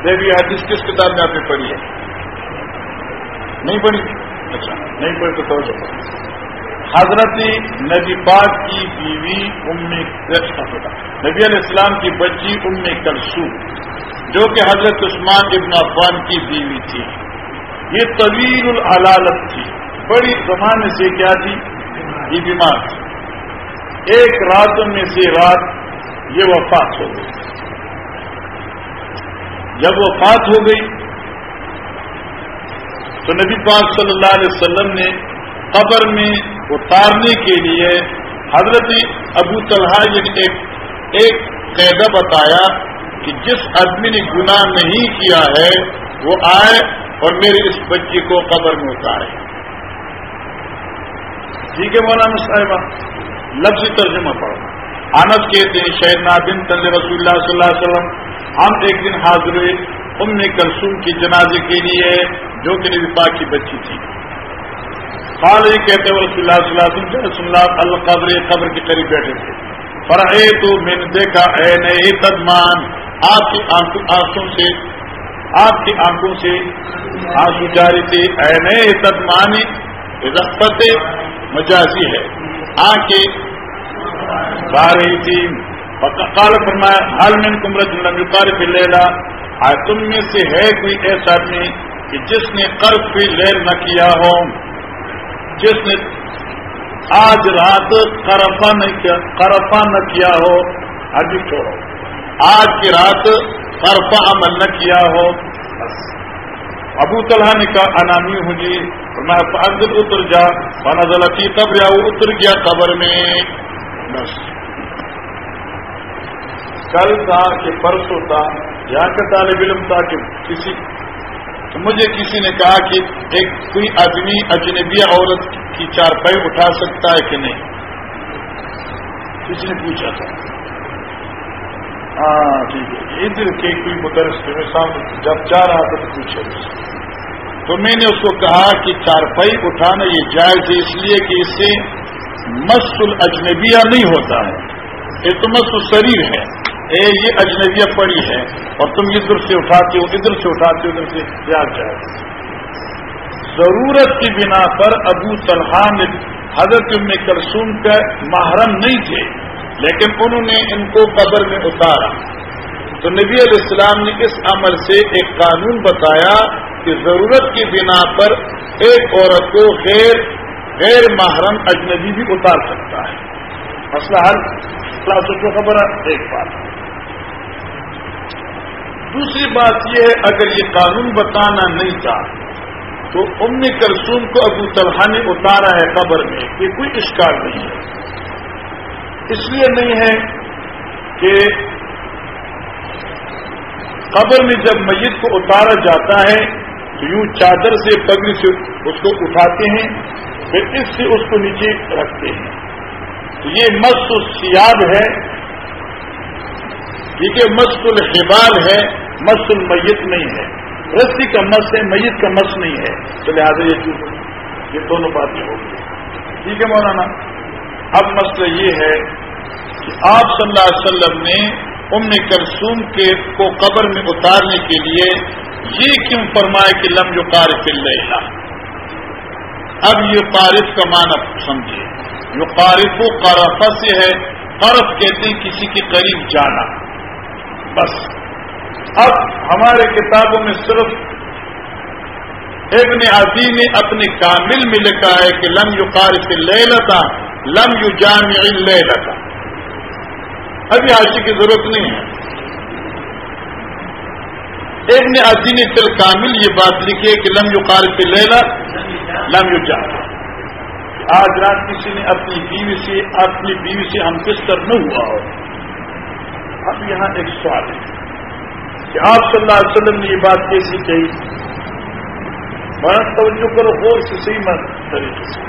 دیکھیے حدیث کس کتاب میں آپ نے پڑھی ہے؟ نہیں پڑھی؟ اچھا نہیں پڑھی تو توجہ۔ حضرت نبی پاک کی بیوی ام نبی علیہ السلام کی بچی ام کلسو جو کہ حضرت عثمان ابن عفان کی بیوی تھی۔ یہ طویل العلالت تھی۔ بڑی زمانے سے کیا تھی؟ یہ بیمار تھی۔ ایک رات میں سے رات یہ وفات ہو گئی۔ جب وفات ہو گئی تو نبی پاک صلی اللہ علیہ وسلم نے قبر میں اتارنے کے لیے حضرت ابو طلحہ یعنی ایک ایک قیدہ بتایا کہ جس آدمی نے گناہ نہیں کیا ہے، وہ آئے اور میرے اس بچی کو قبر میں اتارے۔ ٹھیک ہے مولانا صاحبہ لفظ ترجمہ پڑھو۔ آنس کہتے ہیں شہید نادن تل رسول اللہ صلی اللہ علیہ وسلم۔ ہم ایک دن حاضر ہوئے۔ ام کلسوم کی جنازے کے لیے، جو کہ نبی پاک کی بچی تھی۔ حال یہ کہتے ہیں، رسول اللہ صلی اللہ علیہ وسلم، رسول اللہ القبر، قبر کے قریب بیٹھے تھے۔ فرحے تو میں نے دیکھا، اے نئے تدمان آپ کی آنکھوں سے، آپ کی آنکھوں سے آنسو جاری تھی اے نئے تدمانی رخت مجازی ہے۔ آنکھیں با رہی تھی کال فرمایا، حال میں کمرت نبی بھی لے لا آج تم میں سے ہے کوئی ایسا آدمی کہ جس نے قرض بھی لیر نہ کیا ہو؟ جس نے آج رات کرفا نہیں کیا کرفا نہ کیا ہو؟ ابھی چھوڑو۔ آج کی رات طرفہ عمل نہ کیا ہو؟ ابو طلحہ نے کہا انامی ہوں جی۔ میں اندر اتر جا۔ بنا غلطی تب یا اتر گیا قبر میں۔ بس۔ کل تھا کہ پرسوں تھا، یہاں کا طالب علم تھا کہ کسی مجھے کسی نے کہا کہ ایک کوئی آدمی، اجنبی عورت کی چارپائی اٹھا سکتا ہے کہ نہیں؟ کسی نے پوچھا تھا۔ ہاں ٹھیک ہے۔ ادھر کے کوئی مدرس کے سامنے جب جا رہا تھا تو پوچھے تو میں نے اس کو کہا کہ چارپائی اٹھانا یہ جائز ہے، اس لیے کہ اس سے مست اجنبیہ نہیں ہوتا ہے۔ یہ تو مست شریر ہے۔ اے، یہ اجنبیہ پڑی ہے۔ اور تم ادھر سے اٹھاتے ہو، ادھر سے اٹھاتے ہو، ادھر سے کیا جائے ضرورت کی بنا پر ابو طلحہ نے حضرت میں کلسوم کا محرم نہیں تھے، لیکن انہوں نے ان کو قبر میں اتارا۔ تو نبی علیہ السلام نے اس عمل سے ایک قانون بتایا کہ ضرورت کی بنا پر ایک عورت کو غیر غیر محرم اجنبی بھی اتار سکتا ہے۔ مسئلہ حل کلاس کو خبر ہے ایک بات۔ دوسری بات یہ ہے، اگر یہ قانون بتانا نہیں تھا، تو ام کلسوم کو ابو طلحہ نے اتارا ہے قبر میں۔ یہ کوئی اشکار نہیں ہے۔ اس لیے نہیں ہے کہ قبر میں جب میت کو اتارا جاتا ہے یوں چادر سے پگڑی سے اس کو اٹھاتے ہیں، پھر اس سے اس کو نیچے رکھتے ہیں۔ یہ مست سیاد ہے۔ کیونکہ مست الحبال ہے، مست المیت نہیں ہے۔ رسی کا مس ہے، میت کا مس نہیں ہے۔ تو لہٰذا یہ چیز، یہ دونوں باتیں ہوگی ٹھیک ہے مولانا؟ اب مسئلہ یہ ہے کہ آپ صلی اللہ علیہ وسلم نے ام کلسوم کے کو قبر میں اتارنے کے لیے یہ کیوں فرمائے کہ لم جو قارف اللہ اب یہ قارف کا معنی سمجھے۔ جو قارف و قرفہ سے ہے، قرف کہتے ہیں کسی کے قریب جانا۔ بس۔ اب ہمارے کتابوں میں صرف ابن عدی نے اپنے کامل میں لکھا ہے کہ لم جو قارف لے لم یو جامع لے ابھی آشی کی ضرورت نہیں ہے۔ ایک نے عظیم تل کامل یہ بات لکھی ہے کہ لم یو قار کے لیلا لم یو جامع آج رات کسی نے اپنی بیوی سے، اپنی بیوی سے ہم کس طرح نہ ہوا ہو۔ اب یہاں ایک سوال ہے کہ آپ صلی اللہ علیہ وسلم نے یہ بات کیسی کہی؟ مرد توجہ کرو، غور سے، صحیح مرد طریقے سے۔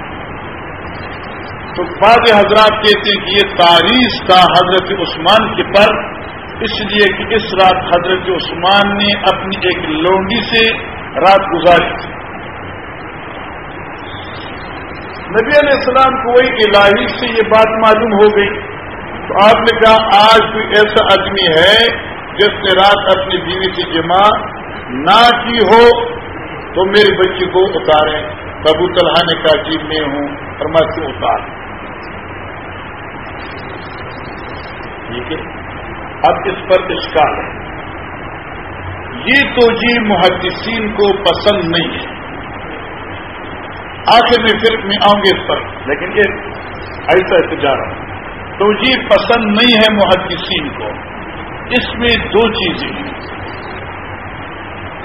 تو بعض حضرات کہتے ہیں کہ یہ تاریخ تھا حضرت عثمان کے پر، اس لیے کہ اس رات حضرت عثمان نے اپنی ایک لونڈی سے رات گزاری تھی۔ نبی علیہ السلام کو وہی الہی سے یہ بات معلوم ہو گئی۔ تو آپ نے کہا، آج کوئی ایسا آدمی ہے جس نے رات اپنی بیوی سے جمع نہ کی ہو تو میری بچی کو اتاریں۔ ابو طلحہ نے کہا جی میں ہوں۔ اور میں کیوں اتار؟ ٹھیک ہے؟ اب اس پر اشکال ہے۔ یہ تو جی محدثین کو پسند نہیں ہے۔ آخر میں پھر میں آؤں گے اس پر، لیکن یہ ایسا رہا ہوں تو جی پسند نہیں ہے محدثین کو۔ اس میں دو چیزیں ہیں۔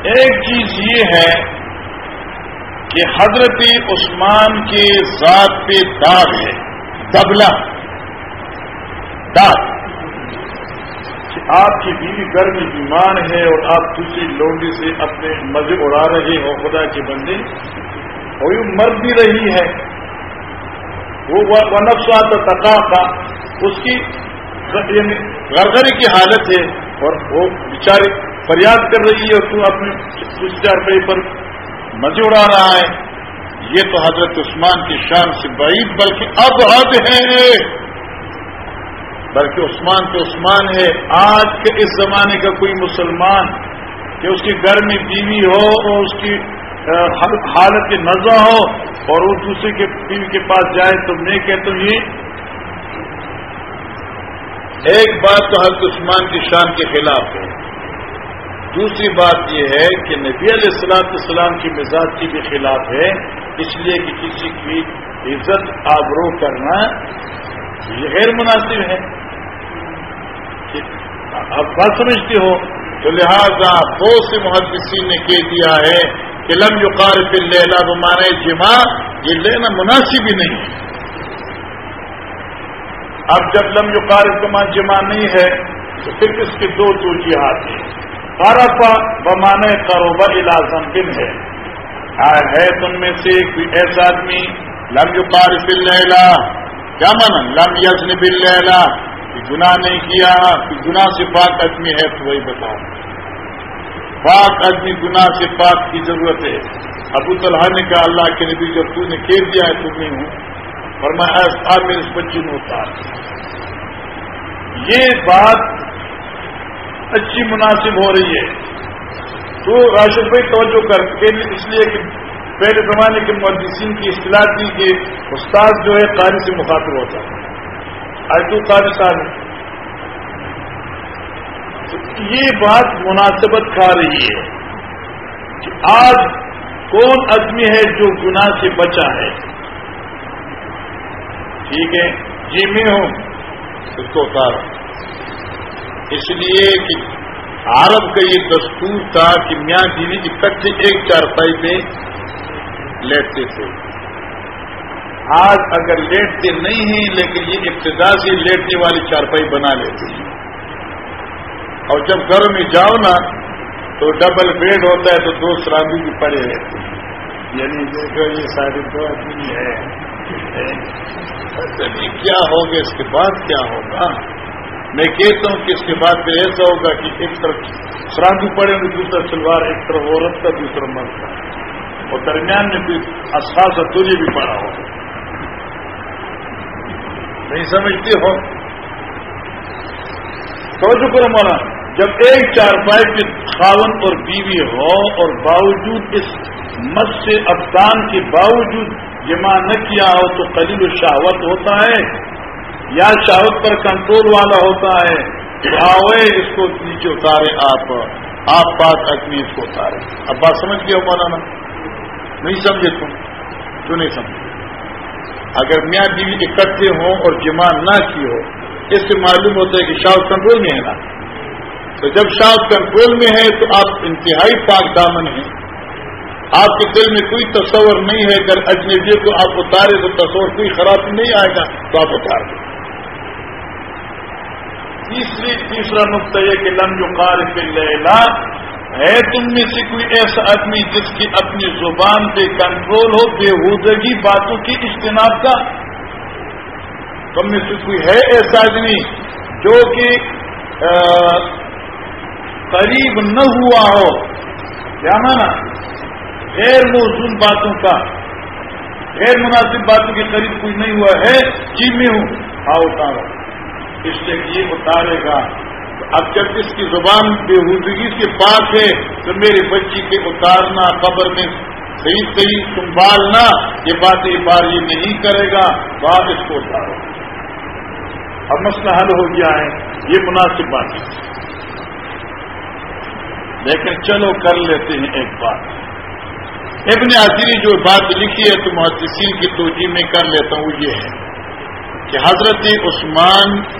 ایک چیز یہ ہے کہ حضرت عثمان کے ذات پہ داغ ہے دبلا داغ۔ آپ کی بیوی گھر میں بیمار ہے اور آپ دوسری لونڈی سے اپنے مزے اڑا رہے ہو، خدا کے بندے۔ اور یہ مر بھی رہی ہے۔ وہ نفس تقا تھا اس کی یعنی گرگری کی حالت ہے۔ اور وہ بیچاری فریاد کر رہی ہے اور تو اپنے کچھ چار پہ پر مزے اڑا رہا ہے۔ یہ تو حضرت عثمان کی شان سے بعید، بلکہ اب حد ہے۔ بلکہ عثمان تو عثمان ہے۔ آج کے اس زمانے کا کوئی مسلمان کہ اس کے گھر میں بیوی ہو اور اس کی حالت کی نظر ہو اور وہ دوسرے کے بیوی کے پاس جائے تو میں کہتا ہوں یہ ایک بات تو حضرت عثمان کی شان کے خلاف ہے۔ دوسری بات یہ ہے کہ نبی علیہ السلاط السلام کی مزاج کی بھی خلاف ہے۔ اس لیے کہ کسی کی عزت آبرو کرنا یہ غیر مناسب ہے اب بات سمجھتے ہو تو لہذا بہت سے محدثین نے کہہ دیا ہے کہ لم جو قارف لیلا بمانے جمع یہ لینا مناسب ہی نہیں ہے۔ اب جب لم جو قارف جمع نہیں ہے، تو پھر اس کے دو توجیحات ہیں۔ کارفا بمانے کاروبار لازم بن ہے۔ ہے تم میں سے کوئی ایسا آدمی، لم جو قارف لیلا کیا مانا؟ لم یزن بل کہ گناہ نہیں کیا گناہ سے پاک آدمی ہے تو وہی بتاؤ۔ پاک آدمی گناہ سے پاک کی ضرورت ہے۔ ابو طلحہ نے کہا، اللہ کے نبی جب تو نے کھیل دیا ہے تو نہیں ہوں۔ اور میں ایسا میں اس بچی میں اتار۔ یہ بات اچھی مناسب ہو رہی ہے۔ تو راشد بھائی توجہ کر کے اس لیے کہ پہلے زمانے کے محدثین کی اصطلاح تھی کہ استاد جو ہے قاری سے مخاطب ہوتا ہے۔ آج تو قاری صاحب یہ بات مناسبت کھا رہی ہے کہ آج کون آدمی ہے جو گناہ سے بچا ہے۔ ٹھیک ہے؟ جی میں ہوں۔ اس کو اتارا اس لیے کہ عرب کا یہ دستور تھا کہ میاں بیوی اکٹھے ایک چارپائی پہ لیٹتے تھے۔ آج اگر لیٹتے نہیں ہیں، لیکن یہ ابتدا سے لیٹنے والی چارپائی بنا لیتے ہیں۔ اور جب گھر میں جاؤ نا، تو ڈبل بیڈ ہوتا ہے تو دو شرابی بھی پڑے رہتے ہیں۔ یعنی دیکھو یہ ساری دو آدمی ہے کیا ہوگا؟ اس کے بعد کیا ہوگا؟ میں کہتا ہوں کہ اس کے بعد پھر ایسا ہوگا کہ ایک طرف شرابی پڑے گے دوسرا سلوار ایک طرف عورت کا، دوسرا مرد کا۔ اور درمیان میں کوئی اصاف دوری بھی پڑا ہو۔ نہیں سمجھتے ہو؟ توجہ کرو مولا جب ایک چار پائے کی خاون اور بیوی ہو اور باوجود اس مت سے ابدان کے باوجود جمع نہ کیا ہو تو قریب شہوت ہوتا ہے، یا شہوت پر کنٹرول والا ہوتا ہے۔ آوے، اس کو نیچے اتارے آپ آپ بات آدمی اس کو اتارے۔ اب بات سمجھ گئے ہو مولانا؟ نہیں سمجھے تم، کیوں نہیں سمجھے؟ اگر میاں بیوی اکٹھے ہوں اور جمع نہ کی ہو، اس سے معلوم ہوتا ہے کہ شاہ کنٹرول میں ہے نا۔ تو جب شاہ کنٹرول میں ہے تو آپ انتہائی پاک دامن ہیں۔ آپ کے دل میں کوئی تصور نہیں ہے، اگر اجنبی کو آپ اتارے تو تصور کوئی خرابی نہیں آئے گا تو آپ اتار دیں۔ تیسری، تیسرا نقطہ یہ کہ لم جو کار ہے تم میں سے کوئی ایسا آدمی جس کی اپنی زبان پہ کنٹرول ہو بے باتوں کی اجتناب کا؟ تم میں سے کوئی ہے ایسا آدمی جو کہ قریب نہ ہوا ہو؟ کیا مانا؟ غیر موزون باتوں کا۔ غیر مناسب باتوں کے قریب کوئی نہیں ہوا ہے؟ جی میں ہوں۔ آؤ اتارو۔ اس لیے یہ اتارے گا۔ اب جب اس کی زبان بےحودگی سے پاک ہے تو میری بچی کے اتارنا قبر میں صحیح صحیح سنبھالنا، یہ بات ایک بار یہ نہیں کرے گا بات اس کو اتارو۔ اب مسئلہ حل ہو گیا ہے، یہ مناسب بات ہے۔ لیکن چلو کر لیتے ہیں ایک بات۔ ابن عظیری جو بات لکھی ہے تو محدثین کی توجہ میں کر لیتا ہوں یہ ہے کہ حضرت عثمان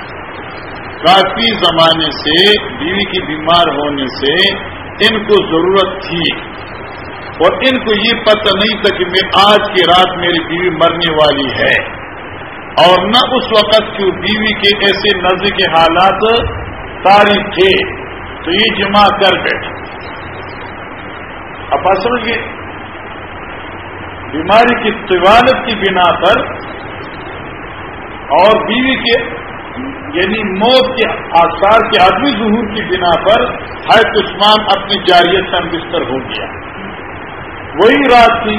کافی زمانے سے بیوی کی بیمار ہونے سے ان کو ضرورت تھی اور ان کو یہ پتہ نہیں تھا کہ میں آج کی رات میری بیوی مرنے والی ہے اور نہ اس وقت کی بیوی کے ایسے نظر کے حالات تاریخ تھے۔ تو یہ جمع کر بیٹھے۔ اب سمجھے بیماری کی طوالت کی بنا پر اور بیوی کے یعنی موت کے آثار کے آدمی ظہور کی بنا پر ہر عثمان اپنی جاریت کا بستر ہو گیا۔ وہی رات تھی۔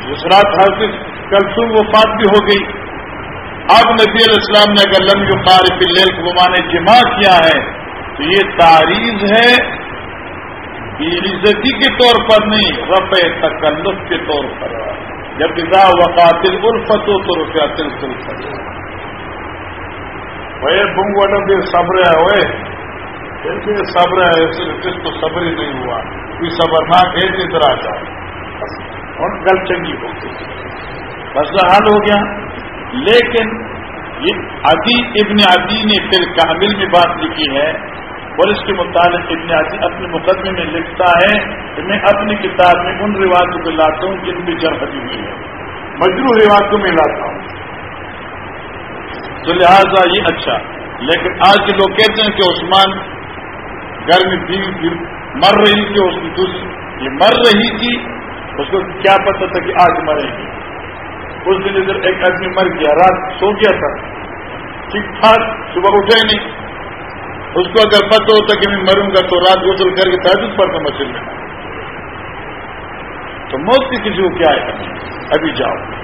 جس رات ہر کل وفات بھی ہو گئی۔ اب نبی علیہ السلام نے اگر لم جو قارف اللیل کو نے جمع کیا ہے، تو یہ تعریض ہے۔ عزتی کے طور پر نہیں رف تکلف کے طور پر۔ جب ادا وقاتل الفت تو رفیہ تل الفت بھائی بنگ والا بھی صبر ہے، ہوئے۔ صبر ہے کس کو صبر ہی نہیں ہوا۔ کوئی صبرناک ہے ادھر آ جائے اور گل چنگی ہو گئی۔ مسئلہ حل ہو گیا۔ لیکن یہ ابن عدی نے پھر کامل میں بات لکھی ہے۔ اور اس کے متعلق ابن عدی اپنے مقدمے میں لکھتا ہے کہ میں اپنی کتاب میں ان روایتوں کو لاتا ہوں جن میں جرحدی ہوئی ہے۔ مجرو روایتوں میں لاتا ہوں۔ تو لہٰذا یہ اچھا۔ لیکن آج کے لوگ کہتے ہیں کہ عثمان گھر میں بیوی مر رہی تھی، اس کی دوسری۔ یہ مر رہی تھی، اس کو کیا پتا تھا کہ آج مرے گی اس دن ادھر ایک آدمی مر گیا، رات سو گیا تھا۔ ٹھیک ٹھاک، صبح اٹھے نہیں۔ اس کو اگر پتہ ہوتا کہ میں مروں گا تو رات غسل کر کے تحجد پر تو مچل تو موت کی کسی کو کیا ہے؟ ابھی جاؤ۔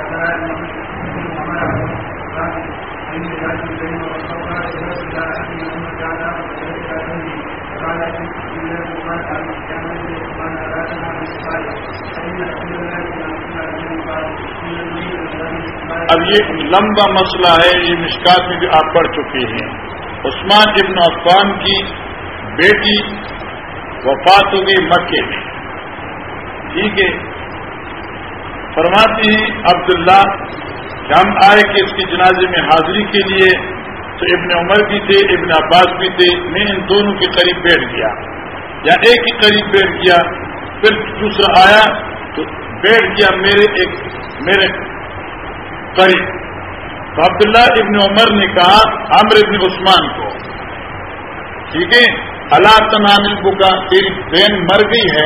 اب یہ لمبا مسئلہ ہے، یہ مشکات میں بھی آپ پڑھ چکے ہیں۔ عثمان ابن عفان کی بیٹی وفات ہو گئی مکے میں۔ ٹھیک ہے۔ فرماتی ہیں، عبداللہ کہ ہم آئے کہ اس کی جنازے میں حاضری کے لیے تو ابن عمر بھی تھے، ابن عباس بھی تھے۔ میں ان دونوں کے قریب بیٹھ گیا۔ یا ایک ہی قریب بیٹھ گیا، پھر دوسرا آیا تو بیٹھ گیا میرے ایک، میرے قریب تو عبداللہ ابن عمر نے کہا عمر ابن عثمان کو، ٹھیک ہے؟ اللہ تنامل بکا، تیری بہن مر گئی ہے،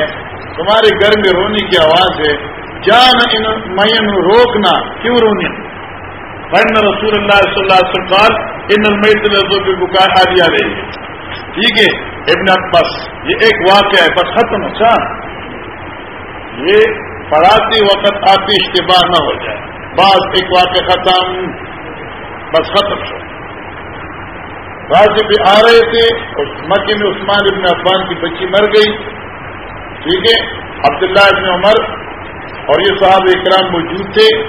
تمہارے گھر میں رونے کی آواز ہے۔ جان ان مین روکنا، کیوں رونی بہن رسول اللہ صلی اللہ علیہ وسلم ان المیت کی بکا آ دیا رہی ہے ٹھیک ہے؟ ابن بس یہ ایک واقعہ ہے، بس ختم اچھا یہ پڑھاتے وقت آتی اشتباہ نہ ہو جائے۔ بعض ایک واقع ختم، بس ختم ہو راجب آ رہے تھے مکے میں عثمان ابن عفان کی بچی مر گئی۔ ٹھیک ہے، عبداللہ ابن عمر اور یہ صاحب اکرام موجود تھے۔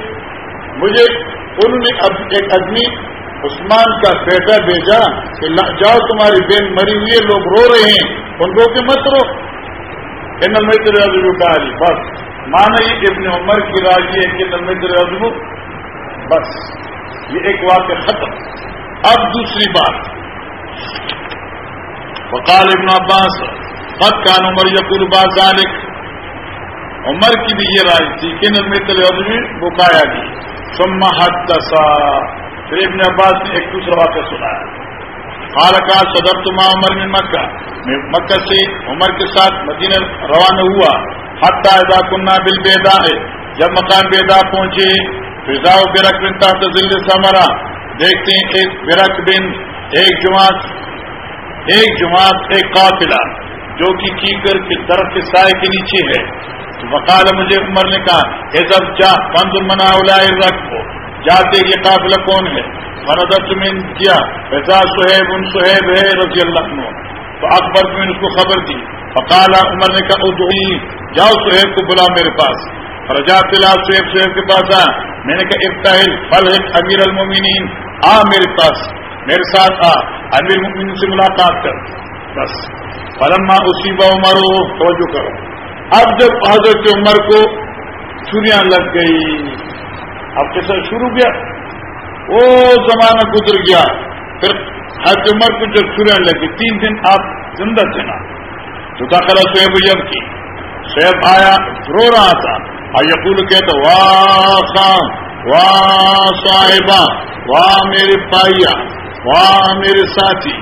مجھے انہوں نے اب ایک آدمی عثمان کا بیٹا بھیجا کہ جاؤ تمہاری بہن مری ہوئی ہے، لوگ رو رہے ہیں، ان کو کہ مت رو۔ ان میں علی، بس۔ مانا یہ ابن عمر کی رائے یہ ہے کہ نمبر رضو بس، یہ ایک واقع ختم۔ اب دوسری بات۔ وقال ابن عباس خط کان عمر یقول باز ذالک عمر کی بھی یہ رائے تھی کہ نظم تلوی بکایا گئی۔ سما حد دسا پھر ابن عباس نے ایک دوسرا واقعہ سنایا۔ حال کا صدر تما عمر میں مکہ۔ میں مکہ سے عمر کے ساتھ مدینہ روانہ ہوا۔ حتہ ادا کنہ بل بیدا جب مکان بیدا پہنچے فضا برق بن تحت ذل سمرا دیکھتے ہیں ایک برق بن، ایک جماعت ایک جماعت، ایک قافلہ، جو کہ کی کیکر کے درخت کے سائے کے نیچے ہے۔ تو وقال مجھے عمر نے کہا اے جا بند منا رکھ جاتے یہ قافلہ کون ہے؟ مردت میں کیا ایسا سہیب ان سہیب ہے رضی اللہ عنہ. تو اکبر نے اس کو خبر دی۔ فقالا عمر نے کہا ادوئی جاؤ سہیب کو بلا میرے پاس۔ رجا تلا سہیب سہیب کے پاس آ۔ میں نے کہا ابتحل فل امیر المومنین، آ میرے پاس، میرے ساتھ آ۔ امیر المومنین سے ملاقات کر۔ بس۔ فلما اسی با عمر، توجہ کرو۔ اب جب حضرت عمر کو چھریاں لگ گئی، اب کیسا شروع کیا وہ زمانہ گزر گیا۔ پھر حضرت عمر کو جب چھریاں لگی، تین دن آپ زندہ تھے نا تو داخلہ سیب جب کی۔ سیب آیا، رو رہا تھا۔ اور یقول کہتا، واہ خان، واہ صاحبہ، واہ میرے پائیا واہ میرے ساتھی،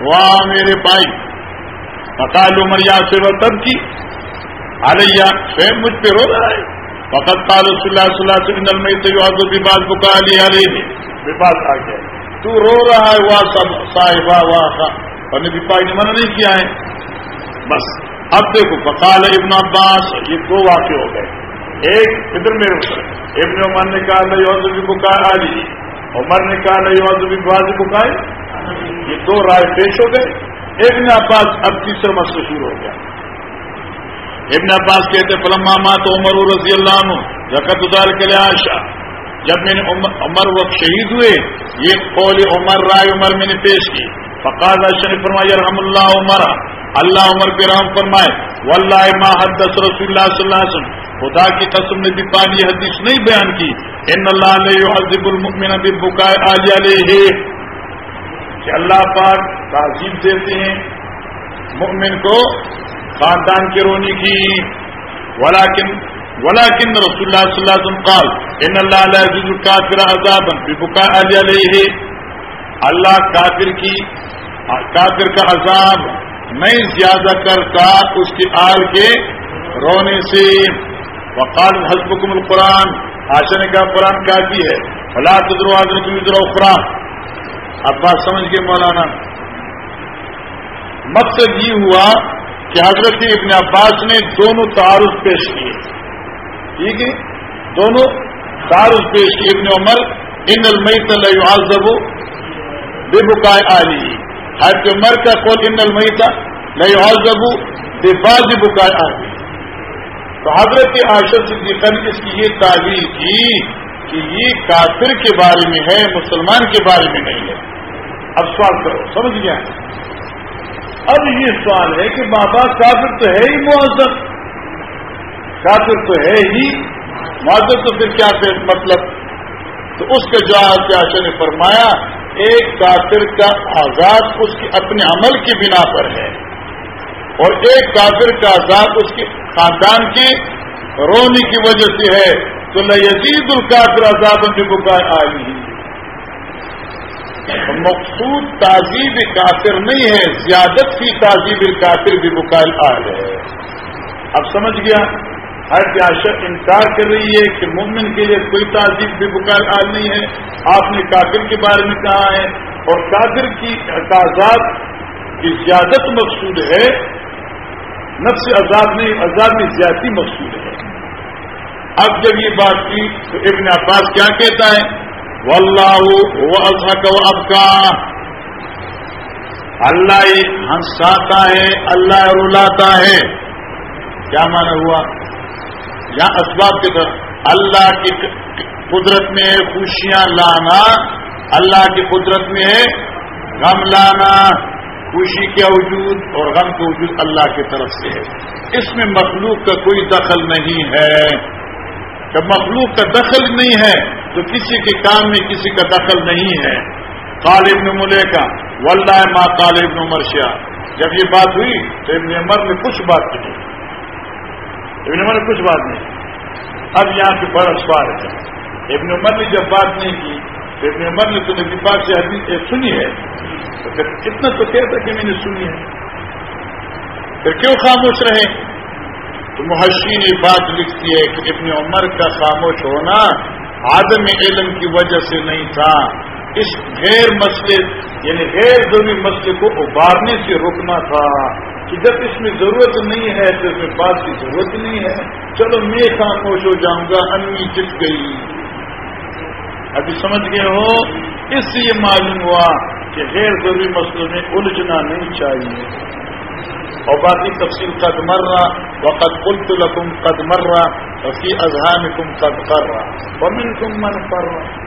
واہ میرے بھائی۔ پکال عمر، یا سے تب کی۔ علیہ سوئم مجھ پہ رو رہا ہے۔ فقط قال رسول اللہ صلی اللہ علیہ وسلم میں تو بھی بات بکا لی آ رہی ہے بات آ گیا۔ تو رو رہا ہے، واہ سب صاحبہ، واہ اور نے بپا نے منع نہیں کیا ہے۔ بس اب دیکھو، فقال ابن عباس، یہ دو واقع ہو گئے۔ ایک ادھر میرے اوپر ابن عمر نے کہا نہیں اور بھی بکا آ عمر نے کہا نہیں اور بھی باز بکائے یہ دو رائے پیش ہو گئے۔ ابن عباس اب تیسرا مسئلہ شروع ہو گیا۔ ابن عباس کہتے فلم ماما تو عمر رضی اللہ عنہ زکت ادار کے لیے آشا جب میں نے عمر وقت شہید ہوئے، یہ قول عمر، رائے عمر میں نے پیش کی۔ فقاد نے فرمایا رحم اللہ عمر اللہ عمر کے رحم فرمائے، واللہ ما حدث رسول اللہ صلی اللہ علیہ وسلم. خدا کی قسم نے بھی پانی حدیث نہیں بیان کی۔ ان اللہ علیہ حضب المکمن ابی بکائے عالیہ علیہ. کہ اللہ پاک تعظیم دیتے ہیں مؤمن کو خاندان کی رونی کی۔ ولاکن ولاکن رسول اللہ صلی اللہ علیہ وسلم قال، ان اللہ علیہ کافر عذاب بکا علیہ. اللہ کافر کی کافر کا عذاب نہیں زیادہ کرتا اس کی آل کے رونے سے۔ وقال حسبکم القرآن۔ آشا نے کہا قرآن کافی ہے۔ فلا تدرو حضرت قرآن اب بات سمجھ کے مولانا۔ مقصد یہ ہوا کہ حضرت ابن عباس نے دونوں تعارف پیش کیے۔ ٹھیک ہے؟ دونوں تعارف پیش کیے۔ ابن عمر، ان المئی تلو بے بکائے علی حضرت عمر کا قول ان المئی تھا لئی زبو بے باز بکائے علی تو حضرت عاشر صدیقہ نے اس کی یہ تعبیر کی کہ یہ کافر کے بارے میں ہے، مسلمان کے بارے میں نہیں ہے. اب سوال کرو، سمجھ گیا؟ اب یہ سوال ہے کہ بابا کافر تو ہے ہی معذر کافر تو ہے ہی معذر تو پھر کیا مطلب تو اس کا جواب کیا نے فرمایا، ایک کافر کا آزاد اس کے اپنے عمل کی بنا پر ہے۔ اور ایک کافر کا آزاد اس کے خاندان کی رونی کی وجہ سے ہے۔ تو یزید القافر آزاد ان کی بکائے آئی مقصود تعزیب کافر نہیں ہے، زیادت کی تعزیب کافر بھی مکال آ ہے اب سمجھ گیا؟ ہر جاشر انکار کر رہی ہے کہ مومن کے لیے کوئی تعزیب بھی بکال آ نہیں ہے۔ آپ نے کافر کے بارے میں کہا ہے اور کافر کی تعزاد کی زیادت مقصود ہے۔ نفس عذاب نہیں عذاب میں زیادتی مقصود ہے۔ اب جب یہ بات کی تو ابن عباس کیا کہتا ہے؟ واللہ وہ اب کا اللہ ہنساتا ہے، اللہ رلاتا ہے۔ کیا مانا ہوا؟ یا اسباب کی طرف اللہ کی قدرت میں ہے خوشیاں لانا، اللہ کی قدرت میں ہے غم لانا، خوشی کا وجود اور غم کا وجود اللہ کی طرف سے ہے۔ اس میں مخلوق کا کوئی دخل نہیں ہے۔ جب مخلوق کا دخل نہیں ہے، تو کسی کے کام میں کسی کا دخل نہیں ہے۔ طالب ملے کا ولہ ماں طالب مرشیا جب یہ بات ہوئی، تو ابن عمر نے کچھ بات نہیں ابن عمر نے کچھ بات نہیں۔ اب یہاں پہ بڑا سوال ہے۔ ابن عمر نے جب بات نہیں کی تو ابن عمر نے تو نبی پاک سے حدیث سنی ہے تو پھر اتنا تو کہتا کہ میں نے سنی ہے۔ پھر کیوں خاموش رہے؟ تو محشی نے بات لکھتی ہے کہ ابن عمر کا خاموش ہونا عدم علم کی وجہ سے نہیں تھا۔ اس غیر مسئلے یعنی غیر ضروری مسئلے کو ابارنے سے روکنا تھا کہ جب اس میں ضرورت نہیں ہے تو اس میں بات کی ضرورت نہیں ہے۔ چلو میں خاموش ہو جاؤں گا، امی جت گئی۔ ابھی سمجھ گئے ہو؟ اس سے یہ معلوم ہوا کہ غیر ضروری مسئلوں میں الجھنا نہیں چاہیے۔ اور باقی تفصیل قد مر رہا وقت قلت لکم قد مر رہا وفی اذہان کم قد کر رہا ومن تم من کر رہا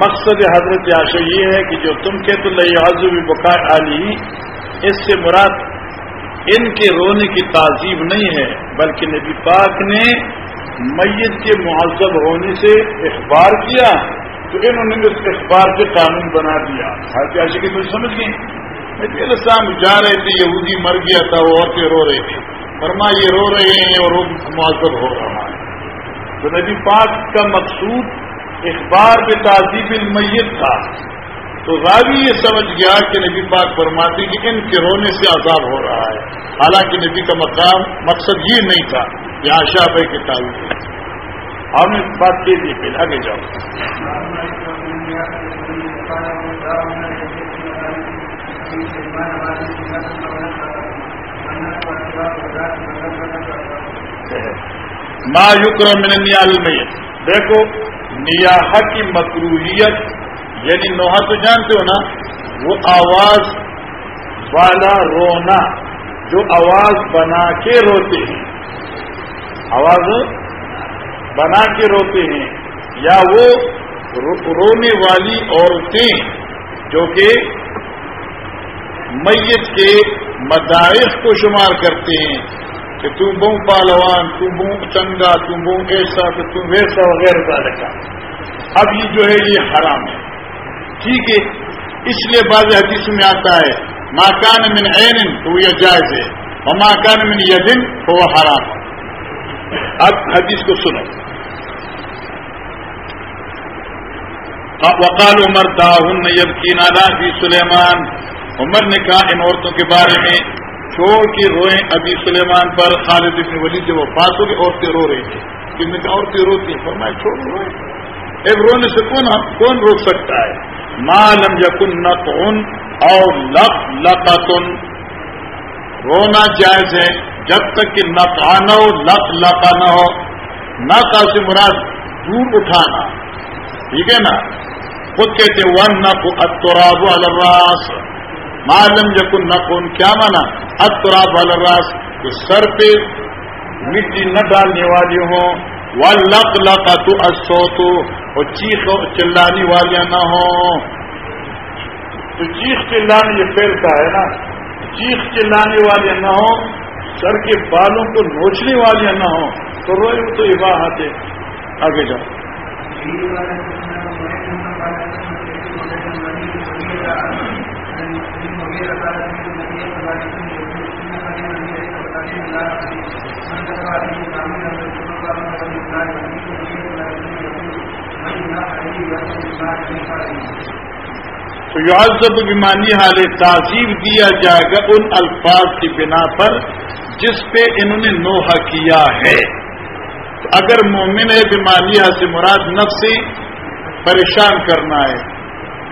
مقصد حضرت عاشق یہ ہے کہ جو تم کے تو لئی بقا علی، اس سے مراد ان کے رونے کی تعظیم نہیں ہے، بلکہ نبی پاک نے میت کے معذب ہونے سے اخبار کیا تو انہوں نے اس اخبار کے قانون بنا دیا۔ ہر پیاشی کی کچھ سمجھ گئی نبی السلام جا رہے تھے، یہودی مر گیا تھا، وہ عورتیں رو رہی تھی فرما یہ رو رہے ہیں اور وہ معذب ہو رہا ہے۔ تو نبی پاک کا مقصود اخبار کے تعزیب المیت تھا۔ تو راوی یہ سمجھ گیا کہ نبی پاک فرماتے کہ ان کے رونے سے عذاب ہو رہا ہے۔ حالانکہ نبی کا مقام، مقصد یہ نہیں تھا کہ آشا بھائی کے تعلق ہم نے بات کی دی پھر آگے جاؤ ما یکرم من نیال دیکھو نیاح کی مقروحیت یعنی نوحا تو جانتے ہو نا، وہ آواز والا رونا، جو آواز بنا کے روتے ہیں۔ آواز بنا کے روتے ہیں، یا وہ رونے والی عورتیں، جو کہ میت کے مدارس کو شمار کرتے ہیں کہ تم بوں پالوان تم بوں چنگا تم بوں ایسا، تو تم ویسا وغیرہ کا اب یہ جو ہے یہ حرام ہے۔ ٹھیک ہے؟ اس لیے بعض حدیث میں آتا ہے ماکان من عین تو یہ جائز ہے اور ماکان من یدن تو وہ حرام۔ ہے اب حدیث کو سنو۔ وقال عمر داہن یب کی نادا سلیمان عمر نے کہا، ان عورتوں کے بارے میں چھوڑ کے روئیں ابھی سلیمان پر خالد ابن ولید جب وہ پاس ہو عورتیں رو رہی تھیں۔ کہ میں عورتیں روتی ہیں۔ فرمایا، چھوڑ روئے ایک رونے سے کون کون روک سکتا ہے؟ معلوم یقن نقن اور لق لقتن رونا جائز ہے جب تک کہ نقانا ہو لق لقا نہ ہو۔ نقا سے مراد دور اٹھانا۔ ٹھیک ہے نا؟ خود کہتے ون نق اتراب الراس۔ معلوم یقن نقن کیا مانا اتراب الراس کہ سر پہ مٹی نہ ڈالنے والی ہوں وہ لق لقا تو تو اور چیخ چلانے والیاں نہ ہوں تو چیخ چلانے یہ پھیلتا ہے نا چیخ چلانے والے نہ ہوں سر کے بالوں کو نوچنے والیاں نہ ہوں تو روئے تو یہ بات ہے آگے جاؤ تو یعذب بیمانی حال تعزیب دیا جائے گا ان الفاظ کی بنا پر جس پہ انہوں نے نوحہ کیا ہے۔ تو اگر مومن ہے بیماریہ سے مراد نفسی پریشان کرنا ہے۔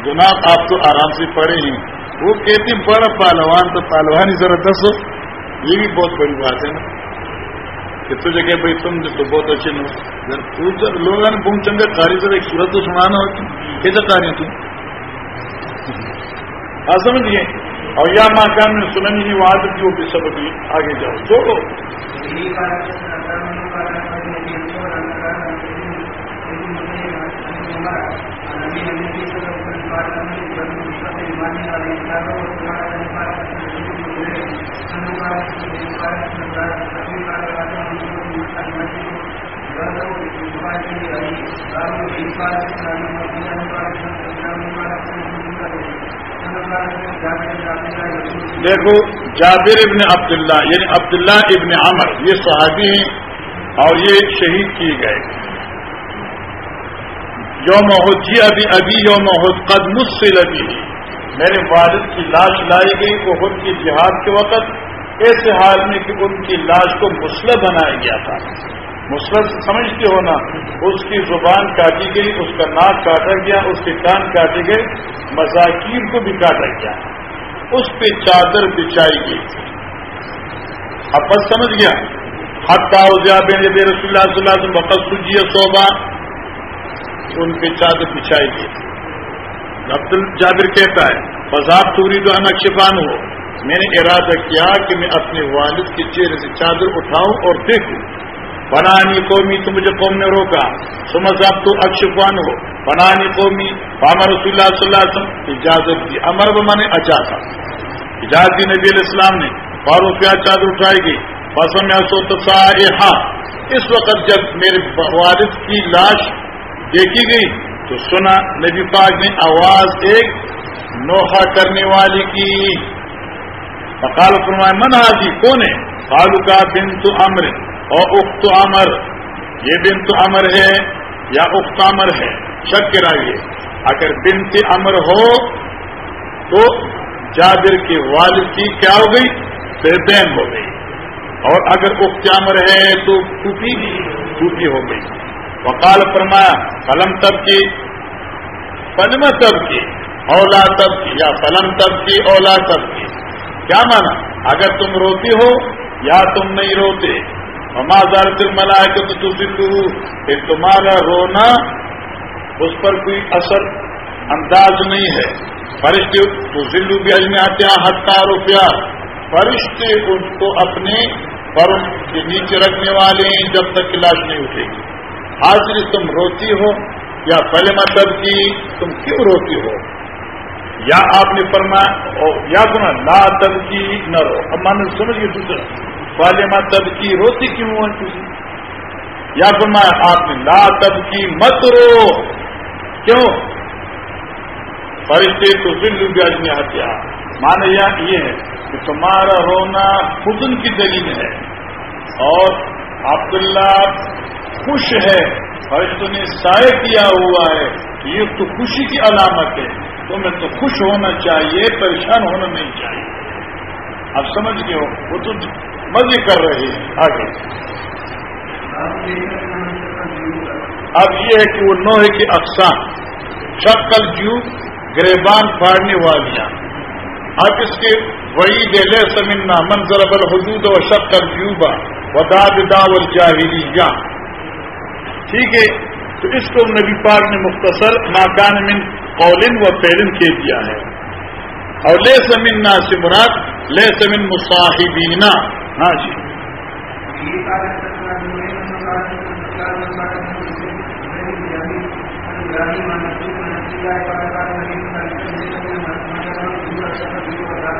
جناب آپ تو آرام سے پڑھے ہیں وہ کہتی بڑا پہلوان تو پہلوان ہی ذرا دسو. یہ بھی بہت بڑی بات ہے نا کہ تجھے کہ بھائی تم تو بہت اچھے نو لوگوں نے بوم چنگے کاری سر ایک صورت تو سنانا ہوتی کیسے کاری تم ہاں سمجھیے؟ اور یا ماں کام میں سننی نہیں، وہ عادت کی وہ بھی سب بھی آگے جاؤ۔ چھوڑو۔ دیکھو، جابر ابن عبداللہ یعنی عبداللہ ابن عمر، یہ صحابی ہیں اور یہ شہید کیے گئے۔ یوم جی ابھی ابھی یوم قد مجھ سے لگی میرے والد کی لاش لائی گئی وہ خود کی جہاد کے وقت ایسے حال میں کہ ان کی لاش کو مسلح بنایا گیا تھا۔ مسلط سمجھتے ہو نا، اس کی زبان کاٹی گئی، اس کا ناک کاٹا گیا، اس کے کان کاٹے گئے مذاکیر کو بھی کاٹا گیا۔ اس پہ چادر بچھائی گئی۔ اب بس سمجھ گیا۔ حق کا رسول اللہ صلی اللہ علیہ وسلم وقت صوبہ، ان پہ چادر بچھائی گئی۔ عبد الجابر کہتا ہے بذات توری تو انکشفان ہو۔ میں نے ارادہ کیا کہ میں اپنے والد کے چہرے سے چادر اٹھاؤں اور دیکھوں۔ بنانی قومی تو مجھے قوم نے روکا۔ سمجھ آپ تو اکشفان ہو۔ بنانی قومی پامر رسول اللہ صلی اللہ علیہ وسلم، اجازت دی۔ امر بما نے اچا تھا اجازت دی نبی علیہ السلام نے۔ فاروق کیا چادر اٹھائی گئی۔ پسند میں سو تو ہاں اس وقت جب میرے والد کی لاش دیکھی گئی تو سنا نبی پاک نے آواز ایک نوحہ کرنے والی کی۔ فقال فرمائے من حاجی کون ہے؟ فالو کا بن تو امر اور اخت امر یہ بن تو امر ہے یا اخت امر ہے؟ شک کرائیے۔ اگر بنت امر ہو تو جابر کے والد کی کیا ہو گئی؟ پھر بہن ہو گئی۔ اور اگر اخت امر ہے تو ٹوٹی ٹوٹی ہو گئی۔ وقال فرمایا، فلم تب کی پنما تب کی، اولا تب کی، یا فلم تب کی، اولا تب کی۔ کیا مانا؟ اگر تم روتی ہو یا تم نہیں روتے ہما زار دل ملائے تو تو پھر تمہارا رونا اس پر کوئی اثر انداز نہیں ہے۔ فرشتے تو ذلو بھی اجمے آتے ہیں ہٹا روپیہ فرشتے ان کو اپنے پر کے نیچے رکھنے والے ہیں جب تک کلاش نہیں اٹھے گی۔ حاضری تم روتی ہو یا پہلے مطلب کی تم کیوں روتی ہو؟ یا آپ نے فرمایا یا سنا، لا تب کی نہ رو۔ اب مان سمجھ گئے دوسرا۔ پہلے مطلب کی روتی کیوں ہو کسی جی؟ یا فرمایا، آپ نے لا تب کی مت رو۔ کیوں؟ فرشتے تو دل بیاج میں ہتیا مانا یہ ہے کہ تمہارا رونا خدن کی دلیل ہے۔ اور عبداللہ خوش ہے، فرشتوں نے سائے کیا ہوا ہے، یہ تو خوشی کی علامت ہے۔ تمہیں تو خوش ہونا چاہیے، پریشان ہونا نہیں چاہیے۔ اب سمجھ گئے ہو، وہ تو مزے کر رہے ہیں۔ آگے۔ اب یہ ہے کہ وہ نوہے کی اقسام، شکل جو گریبان پھاڑنے والیاں۔ اب اس کے وہی دے سمنا منظر بل حدود و شکل جیوبا وداد داول جاہلی ٹھیک ہے، تو اس کو نبی پاک نے مختصر ناکان من قولن و پیرن کے دیا ہے۔ اور لے سمن نا سمرات لے سمن مصاحبینا ہاں جی۔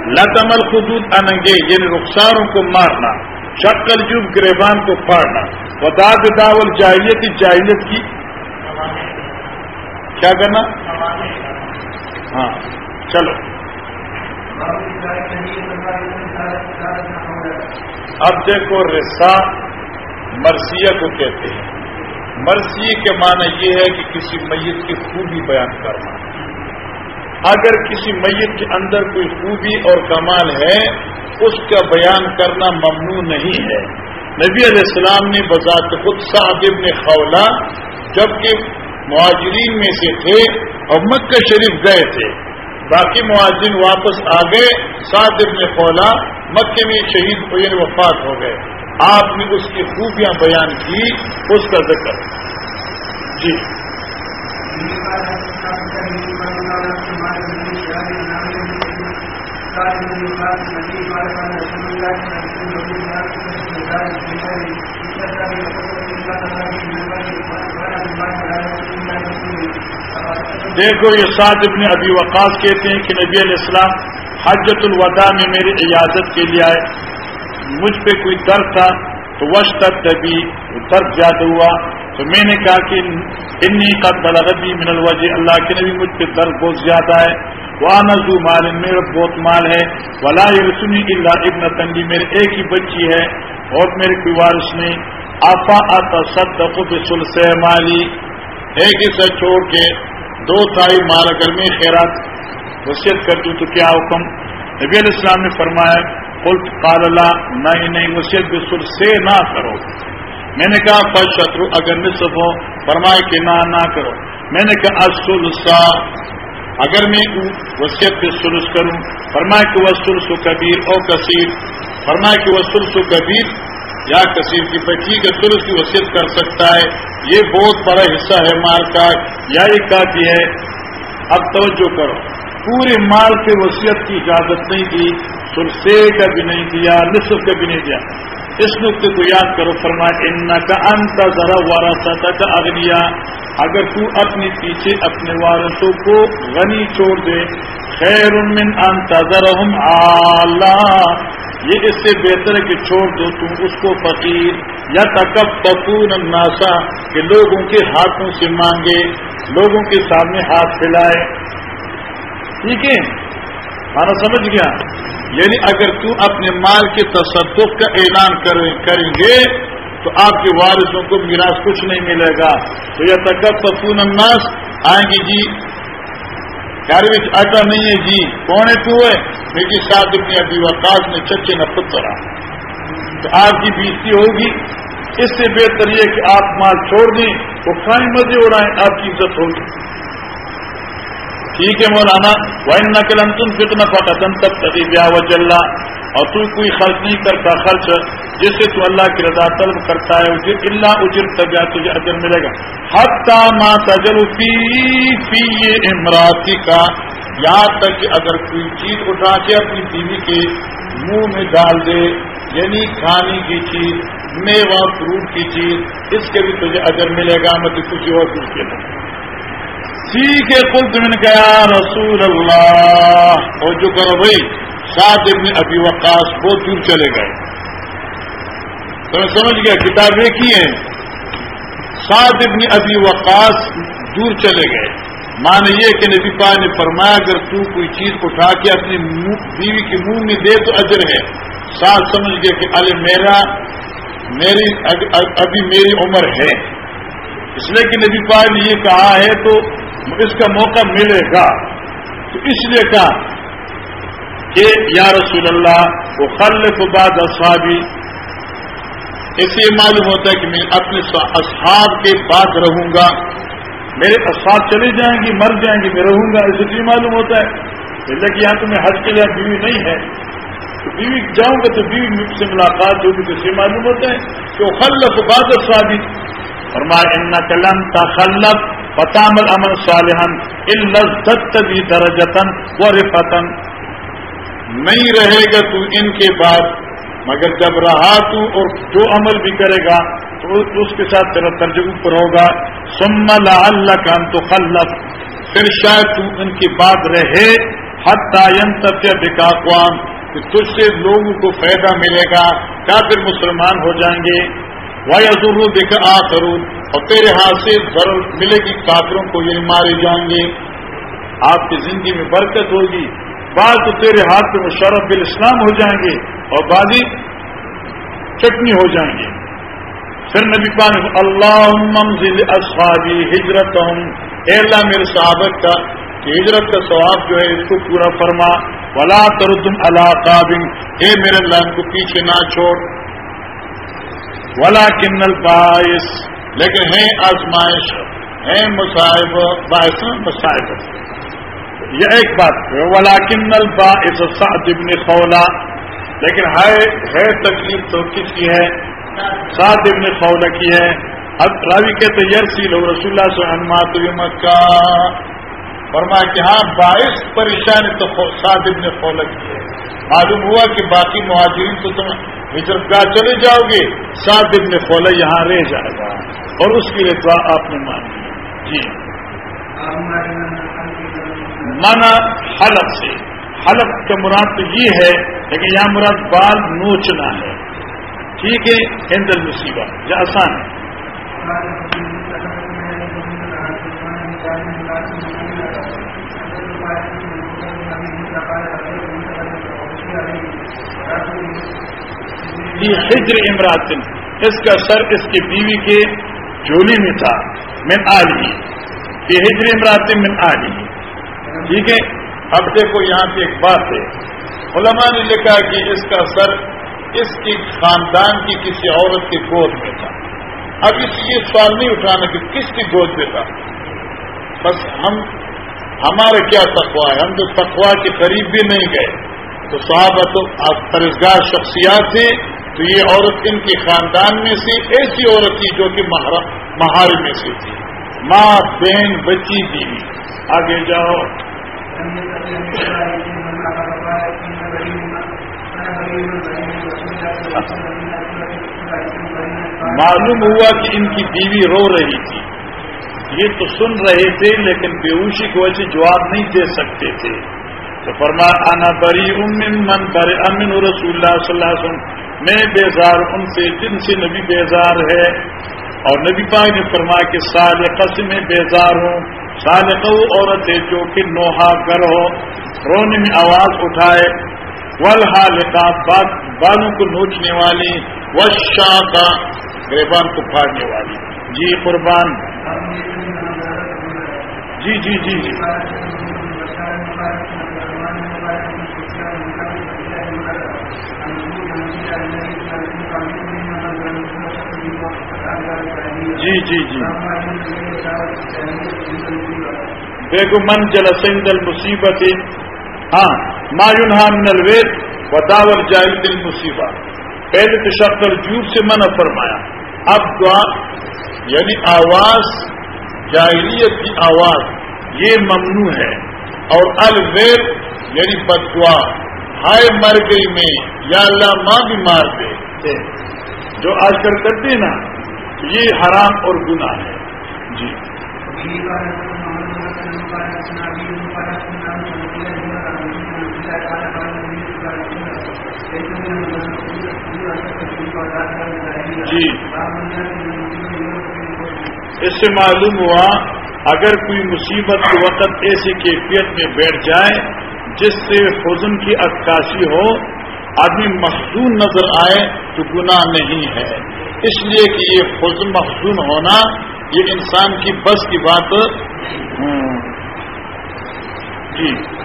لتمل خدود انگے یعنی رخساروں کو مارنا۔ شکل جب گریبان کو پھاڑنا۔ وداد داول جاہلیت جاہلیت کی۔ کیا کرنا؟ ہاں چلو۔ اب دیکھو رسا مرثیہ کو کہتے ہیں۔ مرثیے کے معنی یہ ہے کہ کسی میت کی خوبی بیان کرنا۔ اگر کسی میت کے اندر کوئی خوبی اور کمال ہے، اس کا بیان کرنا ممنوع نہیں ہے۔ نبی علیہ السلام نے بذات خود صاحب ابن خولا جبکہ مہاجرین میں سے تھے، اور مکہ شریف گئے تھے۔ باقی معاذین واپس آ گئے سات ابن خولا مکے میں شہید ہوئے یعنی وفات ہو گئے۔ آپ نے اس کی خوبیاں بیان کی، اس کا ذکر۔ جی۔ دیکھو یہ سات ابن ابھی وقاص کہتے ہیں کہ نبی علیہ السلام حجت الوداع میں میری اجازت کے لیے آئے۔ مجھ پہ کوئی درد تھا تو وش تک تبھی درد زیادہ ہوا۔ تو میں نے کہا کہ انی کا بلغبی من الوجہ، اللہ کے نبی مجھ پہ درد بہت زیادہ ہے۔ وہ نزو مال میرا بہت مال ہے۔ ولا رسنی اللہ ابن تنگی میرے ایک ہی بچی ہے۔ اور میرے کوئی وارث نہیں۔ آفا آتا سب سل سے مالی ایک ہی سے چھوڑ کے دو تائی مال اگر میں خیرات وصیت کر دوں تو کیا حکم؟ نبی علیہ السلام نے فرمایا، قلت قال اللہ نہیں نہیں وصیت بسر سے نہ کرو۔ میں نے کہا پر شترو اگر نصف ہو، فرمائے کہ نہ نہ کرو. میں نے کہا سا اگر میں وصیت پہ سلس کروں۔ فرمائے کہ وہ سلس و کبیر، او کثیر۔ فرمائے کہ وہ سلس و کبیر، یا کثیر کی بچی کے سلس کی وصیت کر سکتا ہے۔ یہ بہت بڑا حصہ ہے مال کا۔ یا یہ کافی ہے۔ اب توجہ کرو۔ پورے مال کے وصیت کی اجازت نہیں دی سرسے کا بھی نہیں دیا، نصف کا بھی نہیں دیا۔ اس نقطے کو یاد کرو فرما ان کا انت ذرا وارثہ کا اگنیا اگر تو اپنے پیچھے اپنے وارثوں کو غنی چھوڑ دے خیر من انت ذرا یہ اس سے بہتر ہے کہ چھوڑ دو تم اس کو فقیر۔ یا تکب پپور ناسا کہ لوگوں کے ہاتھوں سے مانگے، لوگوں کے سامنے ہاتھ پھیلائے۔ ٹھیک ہے مانا سمجھ گیا؟ یعنی اگر تو اپنے مال کے تصدق کا اعلان کریں گے، تو آپ کے وارثوں کو میراث کچھ نہیں ملے گا۔ تو یہ تک پفون الناس، آئیں گے جی۔ گھر میں آٹا نہیں ہے جی۔ کون ہے تو ہے؟ میری ساتھ اپنی ابھی وقاص نے چچے نہ پترا تو آپ کی بیستی ہوگی۔ اس سے بہتر یہ کہ آپ مال چھوڑ دیں، وہ کھائیں مزے اڑائیں، آپ کی عزت ہوگی۔ ٹھیک ہے مولانا وائن نقل تم کتنا فقطن تب تقیب و جلّہ اور تو کوئی خرچ نہیں کرتا خرچ، جس سے تو اللہ کی رضا طلب کرتا ہے، اسے اللہ اجر طبیعت تجھے اجر ملے گا۔ حتہ ماں تجر پی پی امراتی کا یہاں تک کہ اگر کوئی چیز اٹھا کے اپنی بیوی کے منہ میں ڈال دے یعنی کھانے کی چیز میوا فروٹ کی چیز، اس کے بھی تجھے اجر ملے گا مطلب کسی اور کچھ کے لیے ٹھیک ہے کل تم نے کہا رسول اللہ۔ اور جو کرو بھائی سات ابن ابھی وقاص بہت دور چلے گئے۔ تو میں سمجھ گیا کتاب ایک ہی ہے سات ابن ابھی وقاص دور چلے گئے۔ مان یہ کہ نبی پا نے فرمایا، اگر تو کوئی چیز اٹھا کے اپنی بیوی کے منہ میں دے تو اجر ہے۔ ساتھ سمجھ گئے کہ ارے میرا میری ابھی میری عمر ہے۔ اس لیے کہ نبی پا نے یہ کہا ہے، تو اس کا موقع ملے گا۔ تو اس لیے کہا کہ یا رسول اللہ وہ خل بعد اصحابی۔ اسے یہ معلوم ہوتا ہے کہ میں اپنے اصحاب کے بعد رہوں گا۔ میرے اصحاب چلے جائیں گی مر جائیں گی میں رہوں گا۔ اسے بھی معلوم ہوتا ہے لیکن یہاں تو میں حج کے لیے بیوی نہیں ہے۔ تو بیوی جاؤں گا تو بیوی سے ملاقات ہوگی۔ تو اسے معلوم ہوتا ہے کہ وہ خلف بعد اصحابی۔ اور ماں ان کلم تخلف فتام الامن صالحن الزت بھی درجتن و رفتن نہیں رہے گا تو ان کے بعد، مگر جب رہا تو اور جو عمل بھی کرے گا، تو اس کے ساتھ تیرا ترج اوپر ہوگا۔ سم اللہ کا تو خلف پھر شاید تو ان کے بعد رہے حد تعین تب بکاقوام کہ تجھ سے لوگوں کو فائدہ ملے گا کیا پھر مسلمان ہو جائیں گے۔ وہ ضرور دیکھا آ اور تیرے ہاتھ سے ضرور ملے گی کافروں کو یہ مارے جائیں گے۔ آپ کی زندگی میں برکت ہوگی۔ بعض تو تیرے ہاتھ پہ مشرف بل اسلام ہو جائیں گے اور بازی چٹنی ہو جائیں گے۔ پھر نبی پان اللہ منزل اصحابی ہجرت اے اللہ، میرے صحابت کا کہ ہجرت کا ثواب جو ہے، اس کو پورا فرما۔ ولا تردم اللہ تعبن اے میرے اللہ کو پیچھے نہ چھوڑ۔ ولا کنل باعث لیکن ہیں آزمائش، ہیں مصائب، باعث مصائب۔ یہ ایک بات ولا کنل سعد ابن خولا۔ لیکن ہے تکلیف تو کس کی ہے؟ سعد ابن خولا کی ہے۔ اب راوی کہتے یرسی لو رسول اللہ سے انمات مکہ۔ فرمایا کہ ہاں باعث پریشانی تو سعد ابن خولا کی ہے۔ معلوم ہوا کہ باقی مہاجرین تو تم ہجرت گاہ چلے جاؤ گے سات دن میں کھولے یہاں رہ جائے گا۔ اور اس کے لیے دعا آپ نے مان لی۔ جی۔ مانا حلق سے۔ حلق کا مراد تو یہ ہے لیکن یہاں مراد بال نوچنا ہے۔ ٹھیک ہے؟ ہندل مصیبت یہ آسان ہے۔ ہجر امراطن اس کا سر اس کی بیوی کے جولی میں تھا، من آلی یہ ہجر امراطن من آلی ٹھیک ہے؟ اب دیکھو یہاں پہ ایک بات ہے۔ علماء نے لکھا کہ اس کا سر اس کی خاندان کی کسی عورت کی گود میں تھا۔ اب اس یہ سوال نہیں اٹھانا کہ کس کی گود میں تھا۔ بس ہم ہمارا کیا تقوا ہے؟ ہم تو تقوا کے قریب بھی نہیں گئے۔ تو صحابہ تو فرضگار شخصیات تھے تو یہ عورت ان کے خاندان میں سے ایسی عورت تھی جو کہ مہار میں سے تھی۔ ماں، بہن، بچی، بیوی۔ آگے جاؤ۔ معلوم ہوا کہ ان کی بیوی رو رہی تھی۔ یہ تو سن رہے تھے لیکن بیوشی کی وجہ سے جواب نہیں دے سکتے تھے۔ تو فرما آنا بری امن من بر امن رسول اللہ صلی اللہ علیہ وسلم. میں بیزار ان سے، جن سے نبی بیزار ہے۔ اور نبی پاک نے فرمایا کہ سال قسم میں بیزار ہوں۔ سال عورت ہے جو کہ نوحا گر ہو، رونے میں آواز اٹھائے۔ ول بالوں کو نوچنے والی وشا کا گریبان کو پھاڑنے والی۔ جی قربان۔ جی جی جی جی۔ جی جی جی۔ دیکھو من جل سنگل مصیبت ہاں مایون من الوید بداور جائل دل مصیبت پہلے تو شخص جھوٹ سے منع فرمایا۔ اب دعا یعنی آواز جاہلیت کی آواز یہ ممنوع ہے۔ اور الوید یعنی بدعا ہائے مر گئی میں یا اللہ ماں بھی مار دے جو آج کل کرتے نا یہ حرام اور گناہ ہے۔ جی۔ جی۔ اس سے معلوم ہوا، اگر کوئی مصیبت کے وقت ایسی کیفیت میں بیٹھ جائے، جس سے حزن کی عکاسی ہو، آدمی مخصون نظر آئے، تو گناہ نہیں ہے۔ اس لیے کہ یہ خود مخصون ہونا، یہ انسان کی بس کی بات جی۔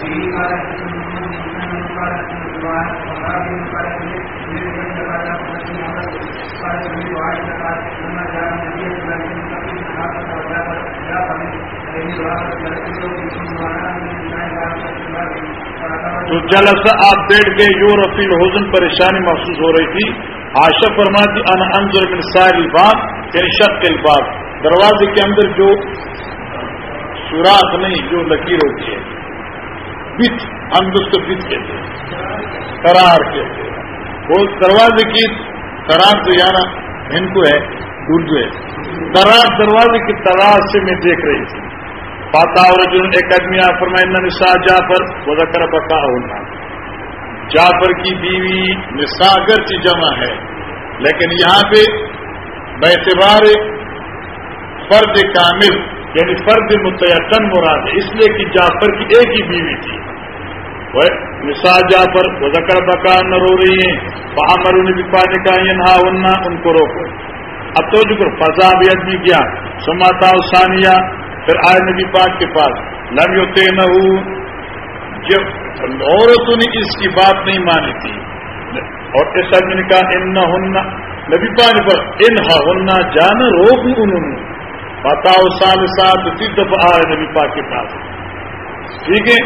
تو جلسہ آپ بیٹھ گئے یور رفیل حسن پریشانی محسوس ہو رہی تھی۔ آشا فرماتی ان انضر من سائر الباب یعنی شک کے الباب. دروازے کے اندر جو سوراخ نہیں، جو لکیر ہوتی ہے، بت، ہم اس کو بت کہتے ہیں کرار کہتے ہیں۔ وہ دروازے کی کرار تو یار ان کو ہے اردو ہے۔ کرار دروازے کی تراز سے میں دیکھ رہی تھی۔ پاتا اور جو ایک آدمی آپ فرمائے نسا جا پر وہ ذکر بکا ہونا جعفر کی بیوی نساگر کی جمع ہے، لیکن یہاں پہ بیتبار فرد کامل یعنی فرد متعقن مراد ہے، اس لیے کہ جعفر کی ایک ہی بیوی تھی۔ وہ نسا جعفر، وہ ذکر بکا نہ رو رہی ہیں وہاں پر انہیں بھی پانے کا یہاں اننا ان کو روکو اب تو جو فضا بھی آدمی کیا سماتا ثانیہ، پھر آئے نبی پاک کے پاس، لم ہوتے نہ جب عورتوں نے اس کی بات نہیں مانی تھی، اور اس آدمی نے کہا ان نہ نبی پانی پر ان ہننا جانا روک انہوں نے۔ بتاؤ سال سات تین دفعہ آ رہے نبی پاک کے پاس۔ ٹھیک ہے؟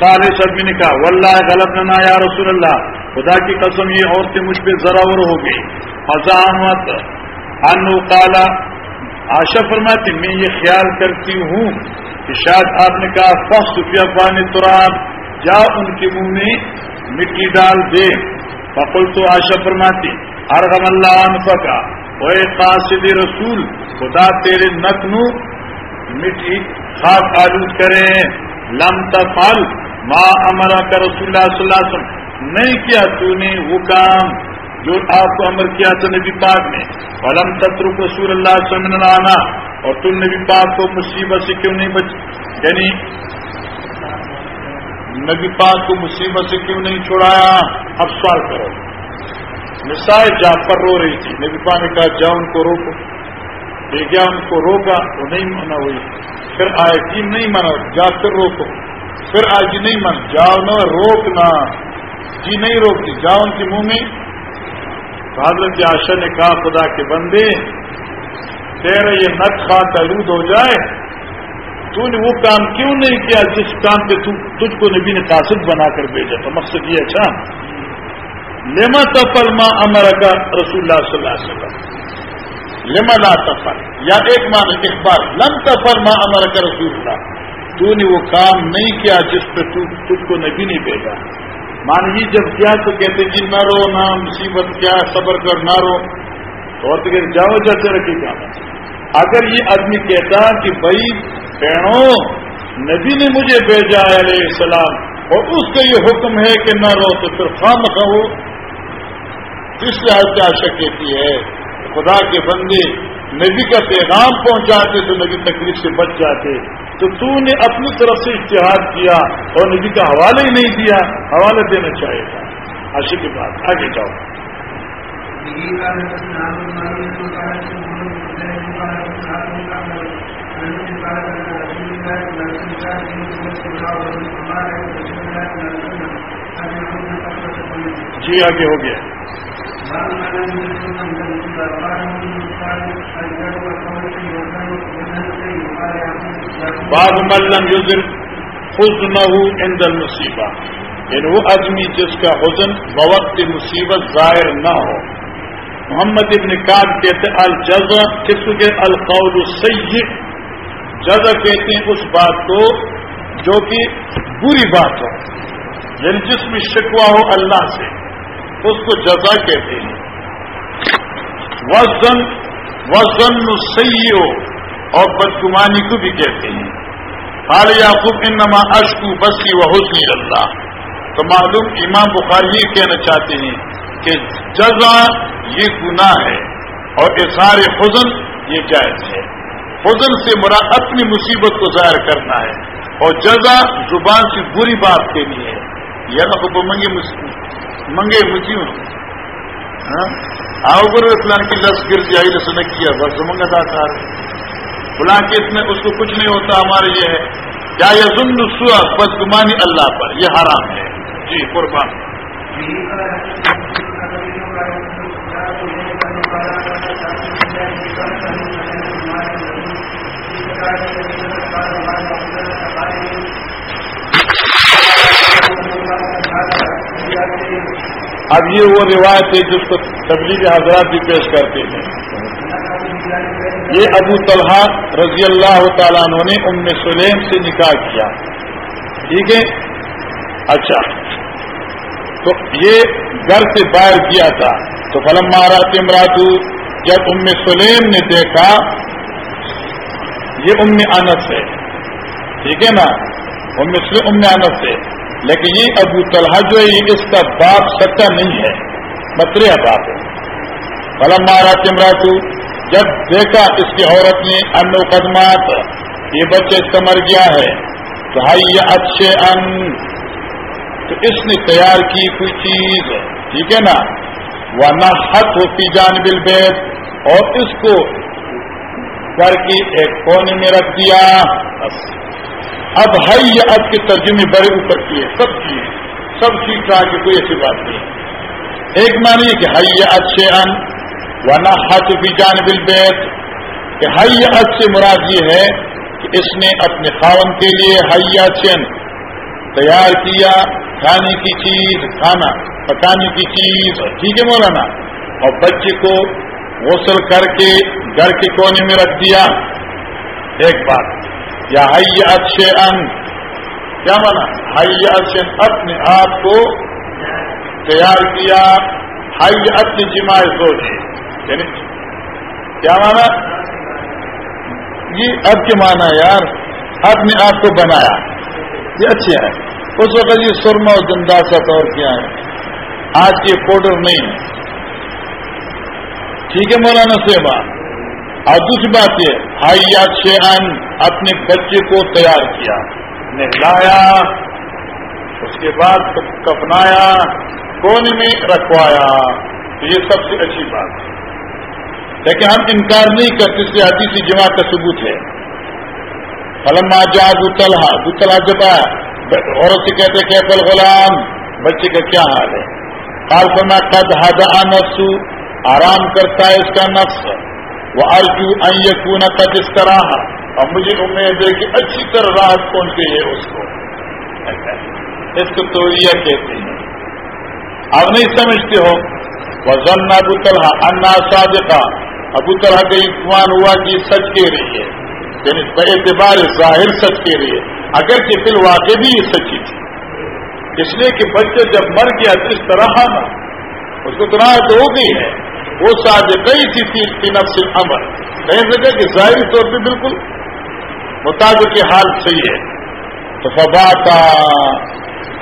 کالے سبھی نے کہا، واللہ غلط نہ یا رسول اللہ۔ خدا کی قسم، یہ عورتیں مجھ پہ ضرور ہو گئی حضامت انو کالا آشا فرماتی، میں یہ خیال کرتی ہوں کہ شاید آپ نے کہا فخ سفیا پانی تراب، جا ان کے منہ میں مٹی ڈال دے۔ فقل تو آشا فرماتی، ارغم اللہ عنفا کا وہ قاصد رسول، خدا تیرے نتنو مٹی خاص آلود کرے۔ لم تفل ماں امرا کا رسول اللہ صلی اللہ علیہ وسلم، نہیں کیا تو نے وہ کام جو آپ کو امر کیا تھا نبی پاک نے۔ فلم تترک رسول اللہ صلی اللہ علیہ وسلم آنا اور تم نبی پاک کو مصیبت سے کیوں نہیں بچ؟ یعنی نبی پاک کو مصیبت سے کیوں نہیں چھوڑایا؟ اب سوال کرو۔ مثال جا پر رو رہی تھی۔ نبی پاک نے کہا جا ان کو روکو۔ لے گیا ان کو روکا، وہ نہیں منا ہوئی۔ پھر آئے جی نہیں منا جا پھر روکو۔ پھر آئے جی نہیں من جاؤ نہ روکنا جی نہیں روکتی، جاؤ ان کے منہ میں۔ حضرت آشا نے کہا، خدا کے بندے، تیرا یہ نت خواہ آلود ہو جائے، تو نے وہ کام کیوں نہیں کیا جس کام پہ تجھ کو نبی نے قاصد بنا کر بھیجا؟ تو مقصد یہ اچھا؟ لما تفل ماں امر کا رسول اللہ صلی اللہ علیہ وسلم۔ لما لا تفل، یا ایک مان ایک بار لم تفل ماں امر کا رسول اللہ۔ تو نے وہ کام نہیں کیا جس پہ تجھ کو نبی نہیں بھیجا۔ مانوی جب کیا تو کہتے جی نہ رو، نہ مصیبت، کیا صبر کر، نہ رو۔ تو اور تو کہ جاؤ جاتے رکھے کیا۔ اگر یہ آدمی کہتا کہ بھائی بہنوں، نبی نے مجھے بھیجا ہے علیہ السلام اور اس کا یہ حکم ہے کہ نہ رو، تو پھر خام کہو اس لحاظ سے آشا کہتی ہے، خدا کے بندے نبی کا پیغام پہنچاتے تو نبی تکلیف سے بچ جاتے، تو تو نے اپنی طرف سے اشتہار کیا اور نبی کا حوالہ ہی نہیں دیا، حوالہ دینا چاہیے تھا آشا کے بعد آگے جاؤ۔ جی آگے ہو گیا۔ بعض ملم یوزر خود نہ ہو یعنی وہ آدمی جس کا حزن بوقت مصیبت ظاہر نہ ہو. محمد ابن کاب کہتے الجزا کس کے القول سید جزا کہتے ہیں اس بات کو جو کہ بری بات ہو. یعنی جس میں شکوا ہو اللہ سے، اس کو جزا کہتے ہیں. وزن وزن سی ہو اور بدگمانی کو بھی کہتے ہیں. حال یعقوب انما اشکو بسی و حسنی اللہ۔ تو معلوم امام بخاری یہ کہنا چاہتے ہیں کہ جزا یہ گناہ ہے اور اظہار حزن یہ جائز ہے۔ حزن سے مراد اپنی مصیبت کو ظاہر کرنا ہے اور جزا زبان سے بری بات کے لیے یا نہ منگے منگے مجھے ہاں؟ آؤ گرو فلان کی لس گر جائی لس نے کیا، بس منگا تھا فلاں کے میں اس کو کچھ نہیں ہوتا، ہمارے یہ ہے۔ کیا یہ ظلم سوا بس گمانی اللہ پر، یہ حرام ہے۔ جی قربان۔ اب یہ وہ روایت ہے جس کو تبلیغ حضرات بھی پیش کرتے ہیں۔ یہ ابو طلحہ رضی اللہ تعالیٰ عنہ نے ام سلیم سے نکاح کیا۔ ٹھیک ہے؟ اچھا۔ تو یہ گھر سے باہر کیا تھا۔ تو فلم مارا تمراتو جب ام سلیم نے دیکھا، یہ ام انس ہے۔ ٹھیک ہے نا؟ ام ام انس ہے۔ لیکن یہ ابو طلحہ جو ہے اس کا باپ سچا نہیں ہے۔ متریا باپ ہے۔ فلم مارا چمرا جب دیکھا اس کی عورت نے ان قدمات یہ بچے اس کا مر گیا ہے، تو ہائی یہ اچھے ان۔ تو اس نے تیار کی کوئی چیز، ٹھیک ہے نا؟ وہ نہ ہت ہوتی جان بل اور اس کو کر کے ایک کونے میں رکھ دیا۔ اب ہے یا اب کے ترجمے بڑے اوپر کیے، سب کیے سب ٹھیک ٹھاک کوئی ایسی بات نہیں۔ ایک معنی کہ حیا اچھے ان۔ ورنہ حج بھی جان بل بیت کہ حیا اچھے مراد یہ ہے کہ اس نے اپنے خاون کے لیے حیا چین، تیار کیا کھانے کی چیز، کھانا، پکانے کی چیز، ٹھیک ہے مولانا؟ اور بچے کو غسل کر کے گھر کے کونے میں رکھ دیا۔ ایک بات، یا حیا اچھے ان کیا مانا؟ حیا اچھے اپنے آپ کو تیار کیا۔ ہائی اپنی جمائے سوچ یعنی کیا مانا؟ یہ اب کے مانا یار اپنے آپ کو بنایا۔ یہ اچھے ہیں۔ اس وقت یہ سرما اور دنداسا طور کیا ہے۔ آج کے پاؤڈر نہیں۔ ٹھیک ہے مولانا سیوا اور دوسری بات یہ، ہائی اچھے ان اپنے بچے کو تیار کیا۔ نہلایا، اس کے بعد کپنایا کونے میں رکھوایا۔ یہ سب سے اچھی بات۔ ہے لیکن ہم انکار نہیں کرتے اس لیے سی جمع کا ثبوت ہے۔ فلم جا ابو طلحہ ابو طلحہ جب عورت سے کہتے کہ پل غلام، بچے کا کیا حال ہے؟ کال فرما، قد ہاضا نفس آرام کرتا ہے اس کا نفس۔ وہ ارجو ان قد اس طرح اور مجھے امید ہے کہ اچھی طرح راحت پہنچ ہے اس کو۔ اس کو تو کہتے ہیں۔ اب نہیں سمجھتے ہو۔ وہ ضن ابو طلحہ انا صادقہ ابو طلحہ کا گمان ہوا کہ سچ کہہ رہی ہے یعنی اعتبار ظاہر سچ کہہ رہی ہے اگر کہ فی الواقع بھی یہ سچی تھی۔ اس لیے کہ بچے جب مر گیا تو اس طرح نا اس کو طرح تو ہو گئی ہے۔ وہ صادقی تھی تین نفس امر کہیں سکے کہ ظاہری طور پہ بالکل مطابق حال صحیح ہے۔ تو فباتا،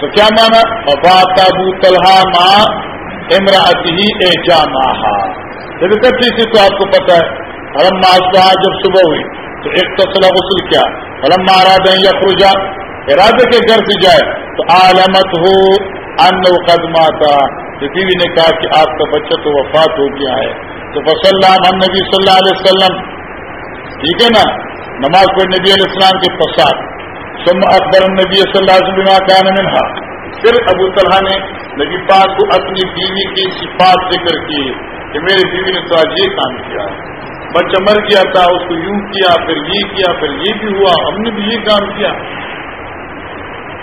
تو کیا مانا؟ فباتا ابو طلحہ ماں امراطی ہی اے جانا جب اکٹھی تھی تو آپ کو پتا ہے علم آسبہ جب صبح ہوئی، تو ایک تو غسل کیا۔ علم مہاراج یا خرجا ارادے کے گھر سے جائے، تو عالمت ہو ان قدمہ تھا بیوی نے کہا کہ آپ کا بچہ تو وفات ہو گیا ہے۔ تو بس اللہ نبی صلی اللہ علیہ وسلم۔ ٹھیک ہے نا؟ نماز پڑھ نبی علیہ السلام کے پسات سم اکبر نبی صلی اللہ علیہ وسلم کا منہا پھر ابو طلحہ نے نبی پاک کو اپنی بیوی کی صفات ذکر کی۔ کہ میری بیوی نے تو آج یہ کام کیا۔ بچہ مر گیا تھا، اس کو یوں کیا، پھر یہ کیا، پھر یہ بھی ہوا، ہم نے بھی یہ کام کیا۔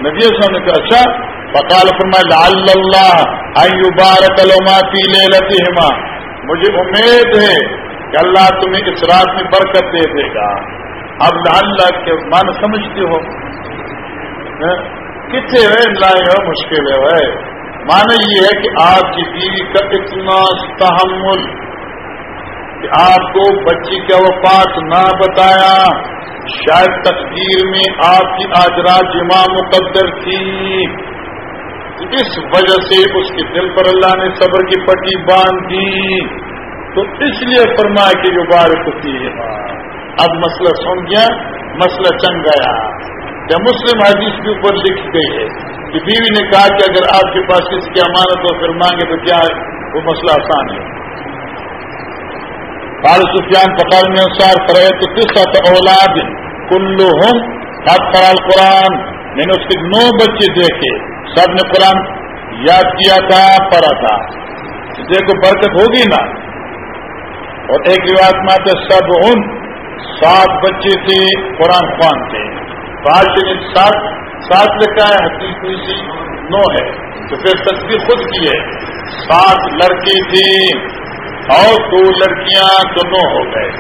نبی صاحب نے کہا اچھا بکال فرما لال اللہ بارک لوماتی لے لتی ہما مجھے امید ہے کہ اللہ تمہیں اس رات میں برکت دے دے گا۔ اب لال کے مان سمجھتے ہو۔ ہاں؟ کتنے لائے ہو، مشکل ہے مانا یہ ہے کہ آپ کی بیوی کا اتنا تحمل کہ آپ کو بچی کا وفات نہ بتایا۔ شاید تصویر میں آپ کی آجرا جمع مقدر تھی۔ اس وجہ سے اس کے دل پر اللہ نے صبر کی پٹی باندھ دی۔ تو اس لیے فرمایا کہ جو بارک ہوتی ہے اب مسئلہ سن گیا، مسئلہ چن گیا۔ جب مسلم حدیث کے اوپر لکھ گئی ہے کہ بیوی نے کہا کہ اگر آپ کے پاس کسی کی امانت ہو پھر مانگے تو کیا ہے وہ مسئلہ آسان ہے؟ بال سفیان پکڑ میں انسار کرے تو کس اولاد کلو ہوں اب فرال قرآن میں نے اس کے نو بچے دیکھے، سب نے قرآن یاد کیا تھا، پڑھا تھا۔ دیکھو برکت ہوگی نا؟ اور ایک رواج میں آتے سب ان سات بچے تھے، قرآن خوان تھے۔ پانچ دن سات سات لکھا ہے، حقیقی سی نو ہے۔ تو پھر تصویر خود کی ہے۔ سات لڑکے تھے اور دو لڑکیاں تو نو ہو گئے۔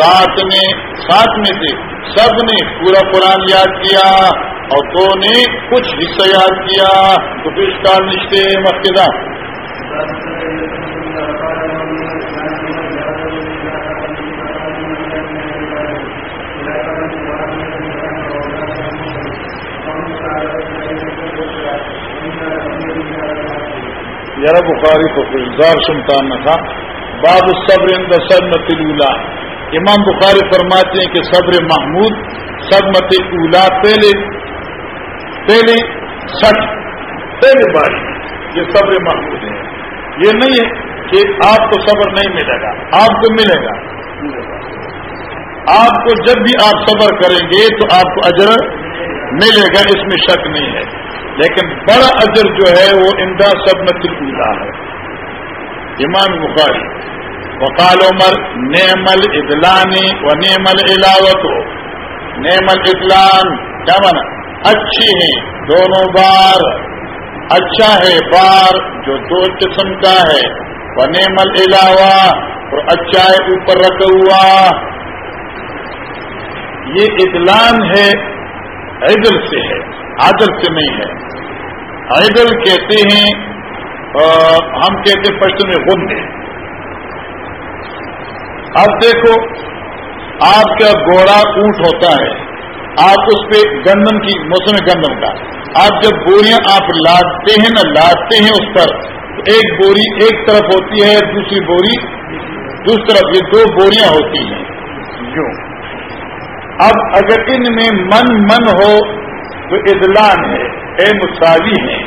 سات نے سات میں تھے سب نے پورا قرآن یاد کیا اور دو نے کچھ حصہ یاد کیا۔ تو پھر اس کا نشتے مقدہ یار بخاری کو فلزار سلطان نہ تھا۔ باب صبر ان سدمت اولا امام بخاری فرماتے ہیں کہ صبر محمود سدمت اولا پہلے پہلی سٹ پہلی باری۔ یہ صبر محمود ہے۔ یہ نہیں ہے کہ آپ کو صبر نہیں ملے گا، آپ کو ملے گا۔ آپ کو جب بھی آپ صبر کریں گے تو آپ کو اجر ملے گا، اس میں شک نہیں ہے۔ لیکن بڑا اجر جو ہے، وہ امدا سب میں ہے۔ امام بخاری، وقال عمر، نعم الادلان و نعم العلاوت نعم الادلان کیا مانا؟ اچھی ہیں، دونوں بار۔ اچھا ہے، بار جو دو قسم کا ہے۔ وہ نعم العلاوہ اور اچھا ہے، اوپر رکھا ہوا۔ یہ ادلان ہے عدل سے ہے عادل سے نہیں ہے۔ عدل کہتے ہیں ہم کہتے ہیں پشت میں گندے اب دیکھو، آپ کا گوڑا اونٹ ہوتا ہے، آپ اس پہ گندم کی، موسم گندم کا۔ آپ جب بوریاں آپ لاتے ہیں نا لاتے ہیں اس پر، ایک بوری ایک طرف ہوتی ہے، دوسری بوری دوسری طرف، یہ دو بوریاں ہوتی ہیں۔ یوں اب اگر ان میں من من ہو تو ادلان ہے، اے مساوی ہے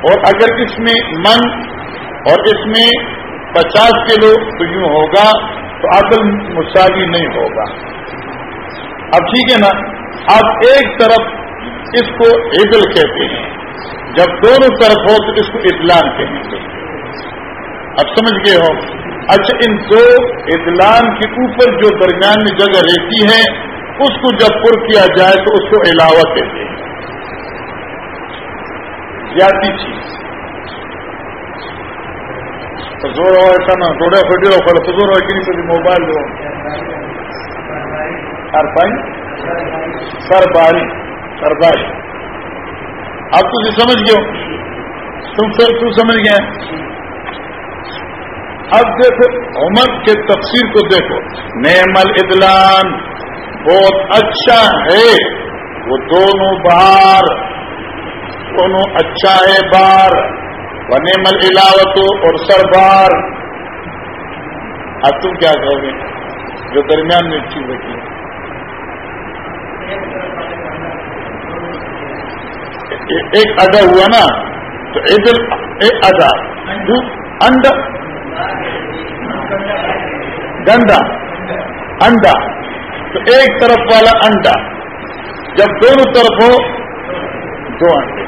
اور اگر اس میں من اور اس میں پچاس کلو تو یوں ہوگا تو اصل مساوی نہیں ہوگا۔ اب ٹھیک ہے نا؟ اب ایک طرف اس کو عدل کہتے ہیں، جب دونوں طرف ہو تو اس کو اطلان کہیں گے اب سمجھ گئے ہو؟ اچھا ان دو اطلان کے اوپر جو درمیان میں جگہ رہتی ہے، اس کو جب پر کیا جائے تو اس کو علاوہ کہتے ہیں۔ زیادتی چیز۔ زور ہو ایسا نا تھوڑا فٹی رہو پڑے تو زور ہو کہ نہیں کبھی موبائل دو۔ ہر پائیں سر باری سر باری اب تجھے سمجھ گئے تم سر تو سمجھ گئے اب دیکھو عمر کے تفسیر کو دیکھو، نعم الادلان بہت اچھا ہے۔ وہ دونوں بار، دونوں اچھا ہے بار۔ وہ نعم العلاوت اور سر بار اب تم کیا کہو گے؟ جو درمیان میں چیز رکھی۔ ایک ادا ہوا نا، تو ادھر ایک ادا۔ انڈا گندا انڈا۔ تو ایک طرف والا انڈا، جب دونوں طرف ہو، دو انڈے۔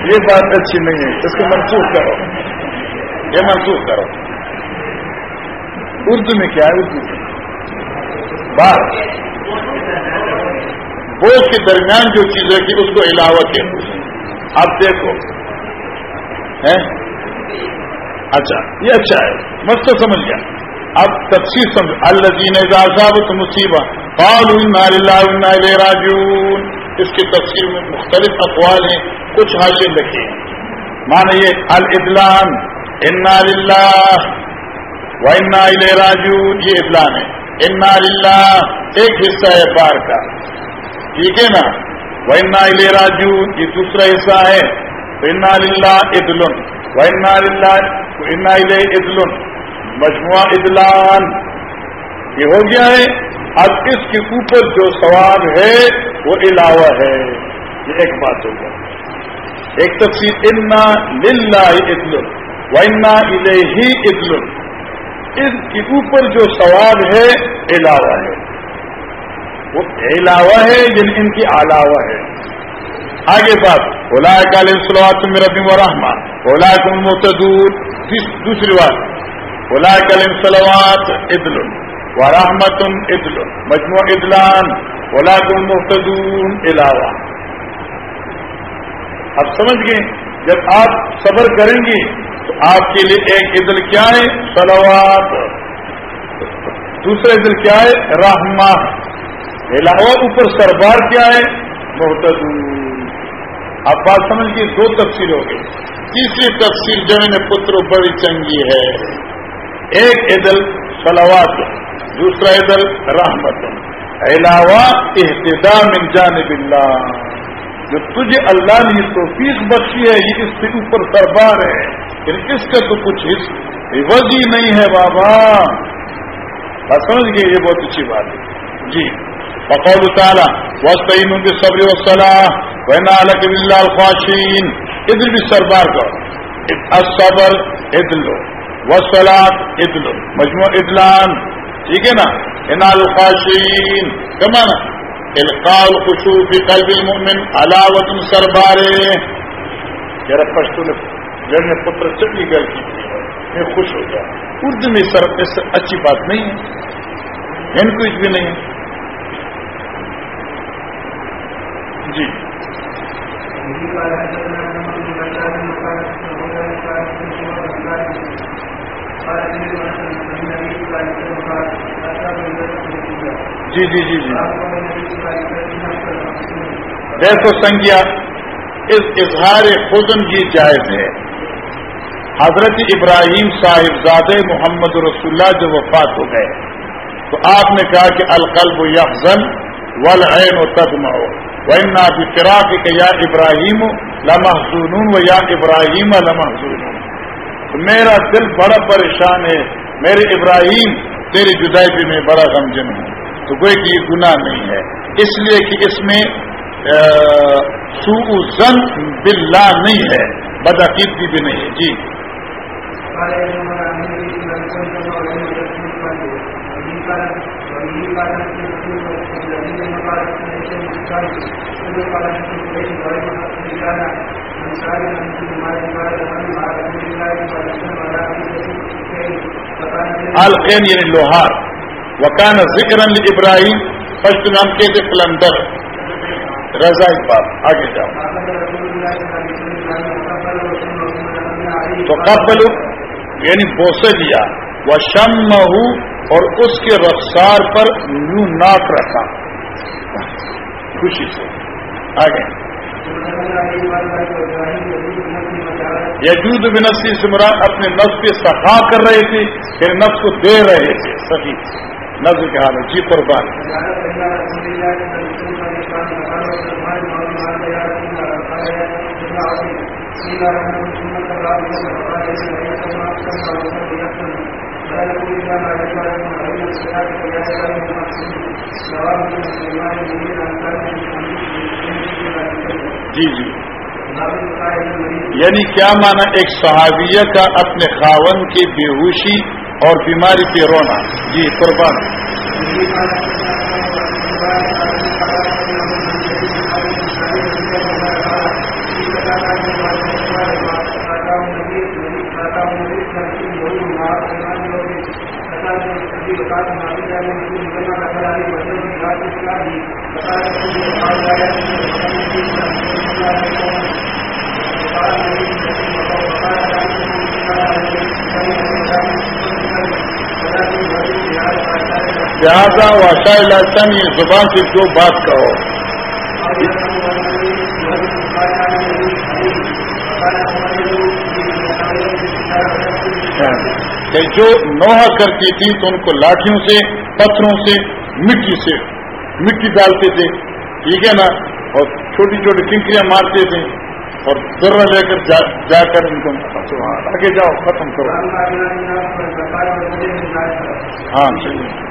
یہ بات اچھی نہیں ہے، اس کو منسوخ کرو۔ یہ منسوخ کرو۔ اردو میں کیا ہے؟ اردو۔ میں بات بوجھ کے درمیان جو چیز ہے کہ اس کو علاوہ کے آپ دیکھو۔ اچھا یہ اچھا ہے۔ مست سمجھ گیا۔ اب تفصیل سمجھ۔ اللہ الزین اعزاز مصیبت راجون اس کی تفصیل میں مختلف اقوال ہیں، کچھ حاصل رکھے مانیے الادلان، انا للہ و انا راجون یہ ادلان ہے انا للہ، ایک حصہ ہے بار کا۔ ٹھیک ہے نا؟ و انا راجون یہ دوسرا حصہ ہے۔ انا للہ و انا للہ مجموعہ ادلان یہ ہو گیا ہے. اب اس کے اوپر جو سوال ہے، وہ علاوہ ہے. یہ ایک بات ہو گیا. ایک تفصیل انا للہ ادل و انا ہی اس کے اوپر جو سوال ہے، علاوہ ہے. وہ علاوہ ہے یعنی ان کی علاوہ ہے. آگے بات اولا کال سلوات میرا و رحمان اولا کم متدور دوسری بات اولا کلم سلوات ادل و رحمت ادل مجموع ادلان اولا کم مختدون علاوہ۔ اب سمجھ گئے؟ جب آپ صبر کریں گے، تو آپ کے لیے ایک عدل کیا ہے؟ سلوات دوسرا عدل کیا ہے؟ رحمہ۔ علاوہ اوپر سربار کیا ہے؟ محتدون اب بات سمجھ گئی دو تفصیل ہو گئی تیسری تفصیل جو ہے پتر بڑی چنگی ہے۔ ایک عدل سلوات دوسرا عدل رحمت۔ علاوہ احتدام من جانب اللہ۔ جو تجھے اللہ نے توفیق بخشی ہے، یہ اس سے اوپر سربار ہے۔ لیکن اس کا تو کچھ عوض ہی نہیں ہے بابا۔ بات سمجھ گئے، یہ بہت اچھی بات ہے۔ جی۔ بقول تعالیٰ وسطین کے صبر وسلح وینا الگ اللہ الخواشین ادھر بھی سربار کرو صبر ادل وسلات ادل۔ مجموع ادلان۔ ٹھیک ہے نا؟ ان الخواشین کمانا القال خوشو بھی قلب المؤمن علاوت سربارے۔ ذرا پشتو جب میں پتر چلی گل کی۔ میں خوش ہو گیا۔ اردو میں سر اچھی بات نہیں ہے۔ ان کچھ بھی نہیں ہے۔ جی۔ جی جی جی جی۔ دیکھو سنگیا، اس اظہار خزن کی جائز ہے۔ حضرت ابراہیم صاحب زاد محمد رسول اللہ جو وفات ہو گئے۔ تو آپ نے کہا کہ القلب یفزن ولعین و تدما ہو ونا فراق کہ یا ابراہیم لمحزون و یا ابراہیم میرا دل بڑا پریشان ہے، میرے ابراہیم تیری جدائی بھی میں بڑا غمجن ہوں۔ تو کوئی کہ یہ گناہ نہیں ہے۔ اس لیے کہ اس میں سو زن بلا نہیں ہے، بدعقیدگی بھی نہیں ہے۔ جی۔ القین یعنی لوہار. وکان ذکر ابراہیم فرسٹ نام کے تھے کلندر رضا اقبال آگے جاؤ. تو قبل یعنی بوسے دیا وہ شم اور اس کے رخسار پر یوں ناک رکھا. خوشی سے۔ آگے۔ یجود بنسی سمران اپنے نفس پہ صفا کر رہے تھے پھر نفس کو دے رہے تھے۔ صحیح۔ نظر کے حال جی قربان۔ جی جی۔ یعنی کیا مانا ایک صحابیہ کا اپنے خاون کی بیہوشی اور بیماری پہ رونا؟ جی قربان۔ لہٰذا واشا علاقہ زبان سے جو بات کہو۔ کہ جو نوحہ کرتی تھی تو ان کو لاٹھیوں سے، پتھروں سے، مٹی سے مٹی ڈالتے تھے ٹھیک ہے نا؟ اور چھوٹی چھوٹی کنکریاں مارتے تھے اور درا لے کر جا, جا کر ان کو آگے جاؤ ختم کرو۔ ہاں۔ چلیے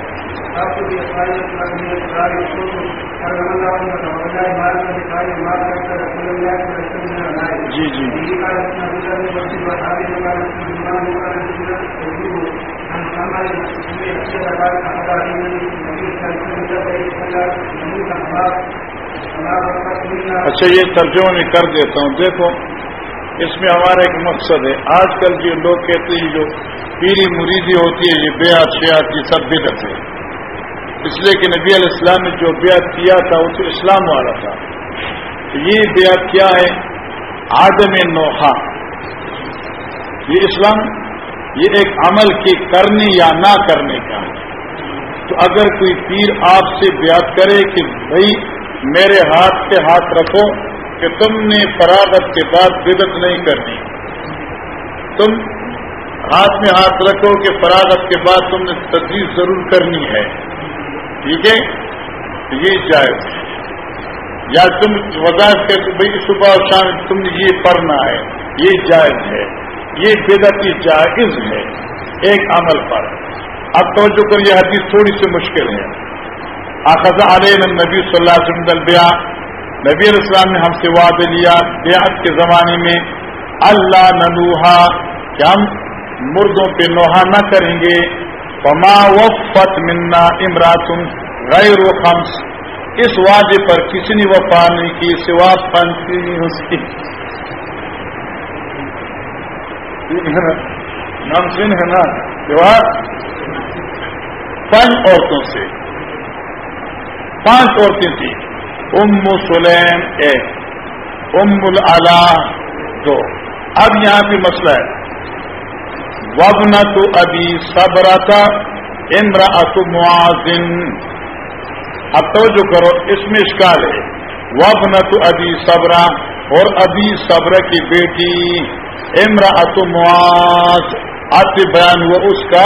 جی جی۔ اچھا یہ ترجمہ میں کر دیتا ہوں۔ دیکھو، اس میں ہمارا ایک مقصد ہے۔ آج کل جو لوگ کہتے ہیں، جو پیری مریدی ہوتی ہے، یہ بے شیات یہ سب بدت ہے اس لیے کہ نبی علیہ السلام نے جو بیعت کیا تھا، وہ تو اسلام والا تھا۔ یہ بیعت کیا ہے؟ آدم نوحا یہ اسلام، یہ ایک عمل کے کرنے یا نہ کرنے کا ہے۔ تو اگر کوئی پیر آپ سے بیعت کرے کہ بھائی میرے ہاتھ پہ ہاتھ رکھو کہ تم نے فراغت کے بعد بدت نہیں کرنی۔ تم ہاتھ میں ہاتھ رکھو کہ فراغت کے بعد تم نے تدریس ضرور کرنی ہے۔ ٹھیک ہے؟ یہ جائز ہے۔ یا تم وضاحت کہ بھائی صبح اور شام تم نے یہ پڑھنا ہے، یہ جائز ہے۔ یہ بدتی جائز ہے۔ ایک عمل پر۔ اب توجہ کر یہ حدیث تھوڑی سی مشکل ہے۔ آخذ علیہ نبی صلی اللہ علیہ وسلم بیا نبی علیہ السلام نے ہم سے وعدہ لیا بیعت کے زمانے میں، اللہ نلوہا کہ ہم مردوں پہ نوحا نہ کریں گے۔ پما وفت منا امراتم غیر و خمس۔ اس وعدے پر کسی نے وفا نہیں کی، سوا پنچی اس کی نمسن ہے نا؟ سوا پانچ عورتوں سے۔ پانچ عورتیں تھیں۔ ام سلیم ایک، ام العلا دو۔ اب یہاں پہ مسئلہ ہے۔ وبنا تو ابھی صبر تھا امرا معذن اب توجہ کرو، اس میں اشکال ہے. وبنا تو ابھی صبرا اور ابھی صبر کی بیٹی امرا معاذ. آتے بیان ہوا اس کا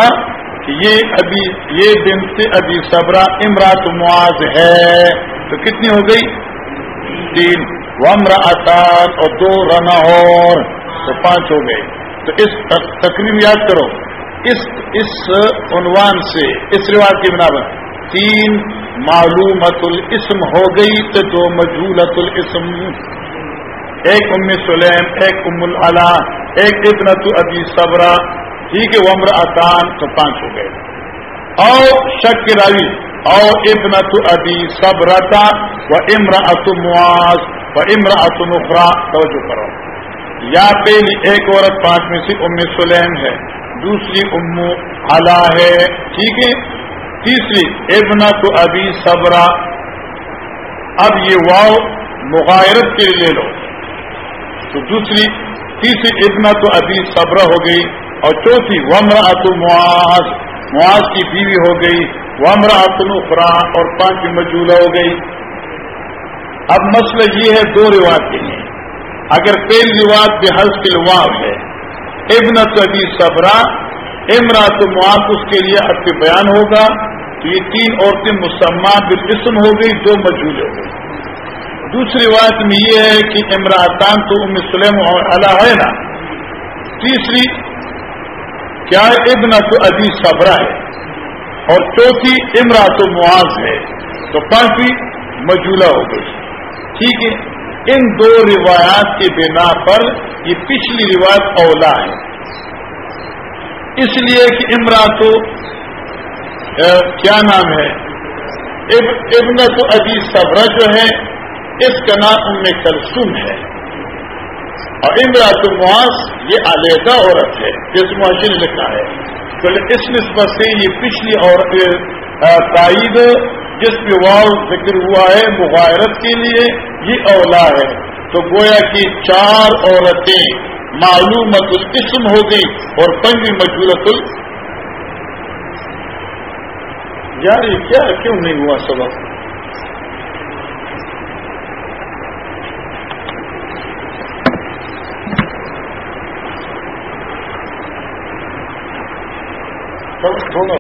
یہ ابھی یہ دن سے ابھی صبرا امراط معاذ ہے. تو کتنی ہو گئی؟ تین. ومر اطاط اور دو رنا اور تو پانچ ہو گئے. تو اس تقریب یاد کرو، اس اس عنوان سے، اس رواج کی بنا پر، تین معلومت الاسم ہو گئی تو دو مجھولت الاسم ایک ام سلیم، ایک ام العلا، ایک ابنت ابی صبرا ٹھیک ہے ومر اطان تو پانچ ہو گئے۔ اور شک راوی، اور ابنت ابی صبرتا و امر معاذ و امر نخرا توجہ کرو۔ یا پہلی ایک عورت پانچ میں سے ام سلیم ہے۔ دوسری ام الا ہے۔ ٹھیک ہے؟ تیسری ابنت ابی صبرا اب یہ واؤ مغائرت کے لیے لے لو۔ تو دوسری، تیسری ابنت ابی صبرا ہو گئی۔ اور چوتھی ومر معاذ۔ معاذ کی بیوی ہو گئی۔ ومرا اخرا اور پانچ مجولہ ہو گئی۔ اب مسئلہ یہ ہے دو رواج کے لیے۔ اگر پہلی رواج بحث کے لواب ہے ابن ابی صبرا امراط معاذ اس کے لیے اب بیان ہوگا، تو یہ تین عورتیں مسلمان بالقسم ہو گئی، دو مجھول ہو گئی۔ دوسری بات میں یہ ہے کہ امراطان تو ام سلیم اللہ ہے نا تیسری، کیا ابن تو ابی صبرا ہے؟ اور چوتھی امراط معاذ ہے۔ تو پانچویں مجولہ ہو گئی۔ ٹھیک ہے؟ ان دو روایات کی بنا پر یہ پچھلی روایت اولا ہے۔ اس لیے کہ امراط کیا نام ہے؟ ابن تو ابھی صبر جو ہے، اس کا نام ان میں ہے۔ اور امراط معاذ، یہ علیحدہ عورت ہے جس معاشر لکھا ہے۔ اس نسبت سے یہ پچھلی اور تائید جس پہ واؤ ذکر ہوا ہے مغائرت کے لیے، یہ اولا ہے۔ تو گویا کی چار عورتیں معلومت القسم ہو گئی اور پنجی مجبورت ال یار، یہ کیا کیوں نہیں ہوا سبق؟ تھوڑا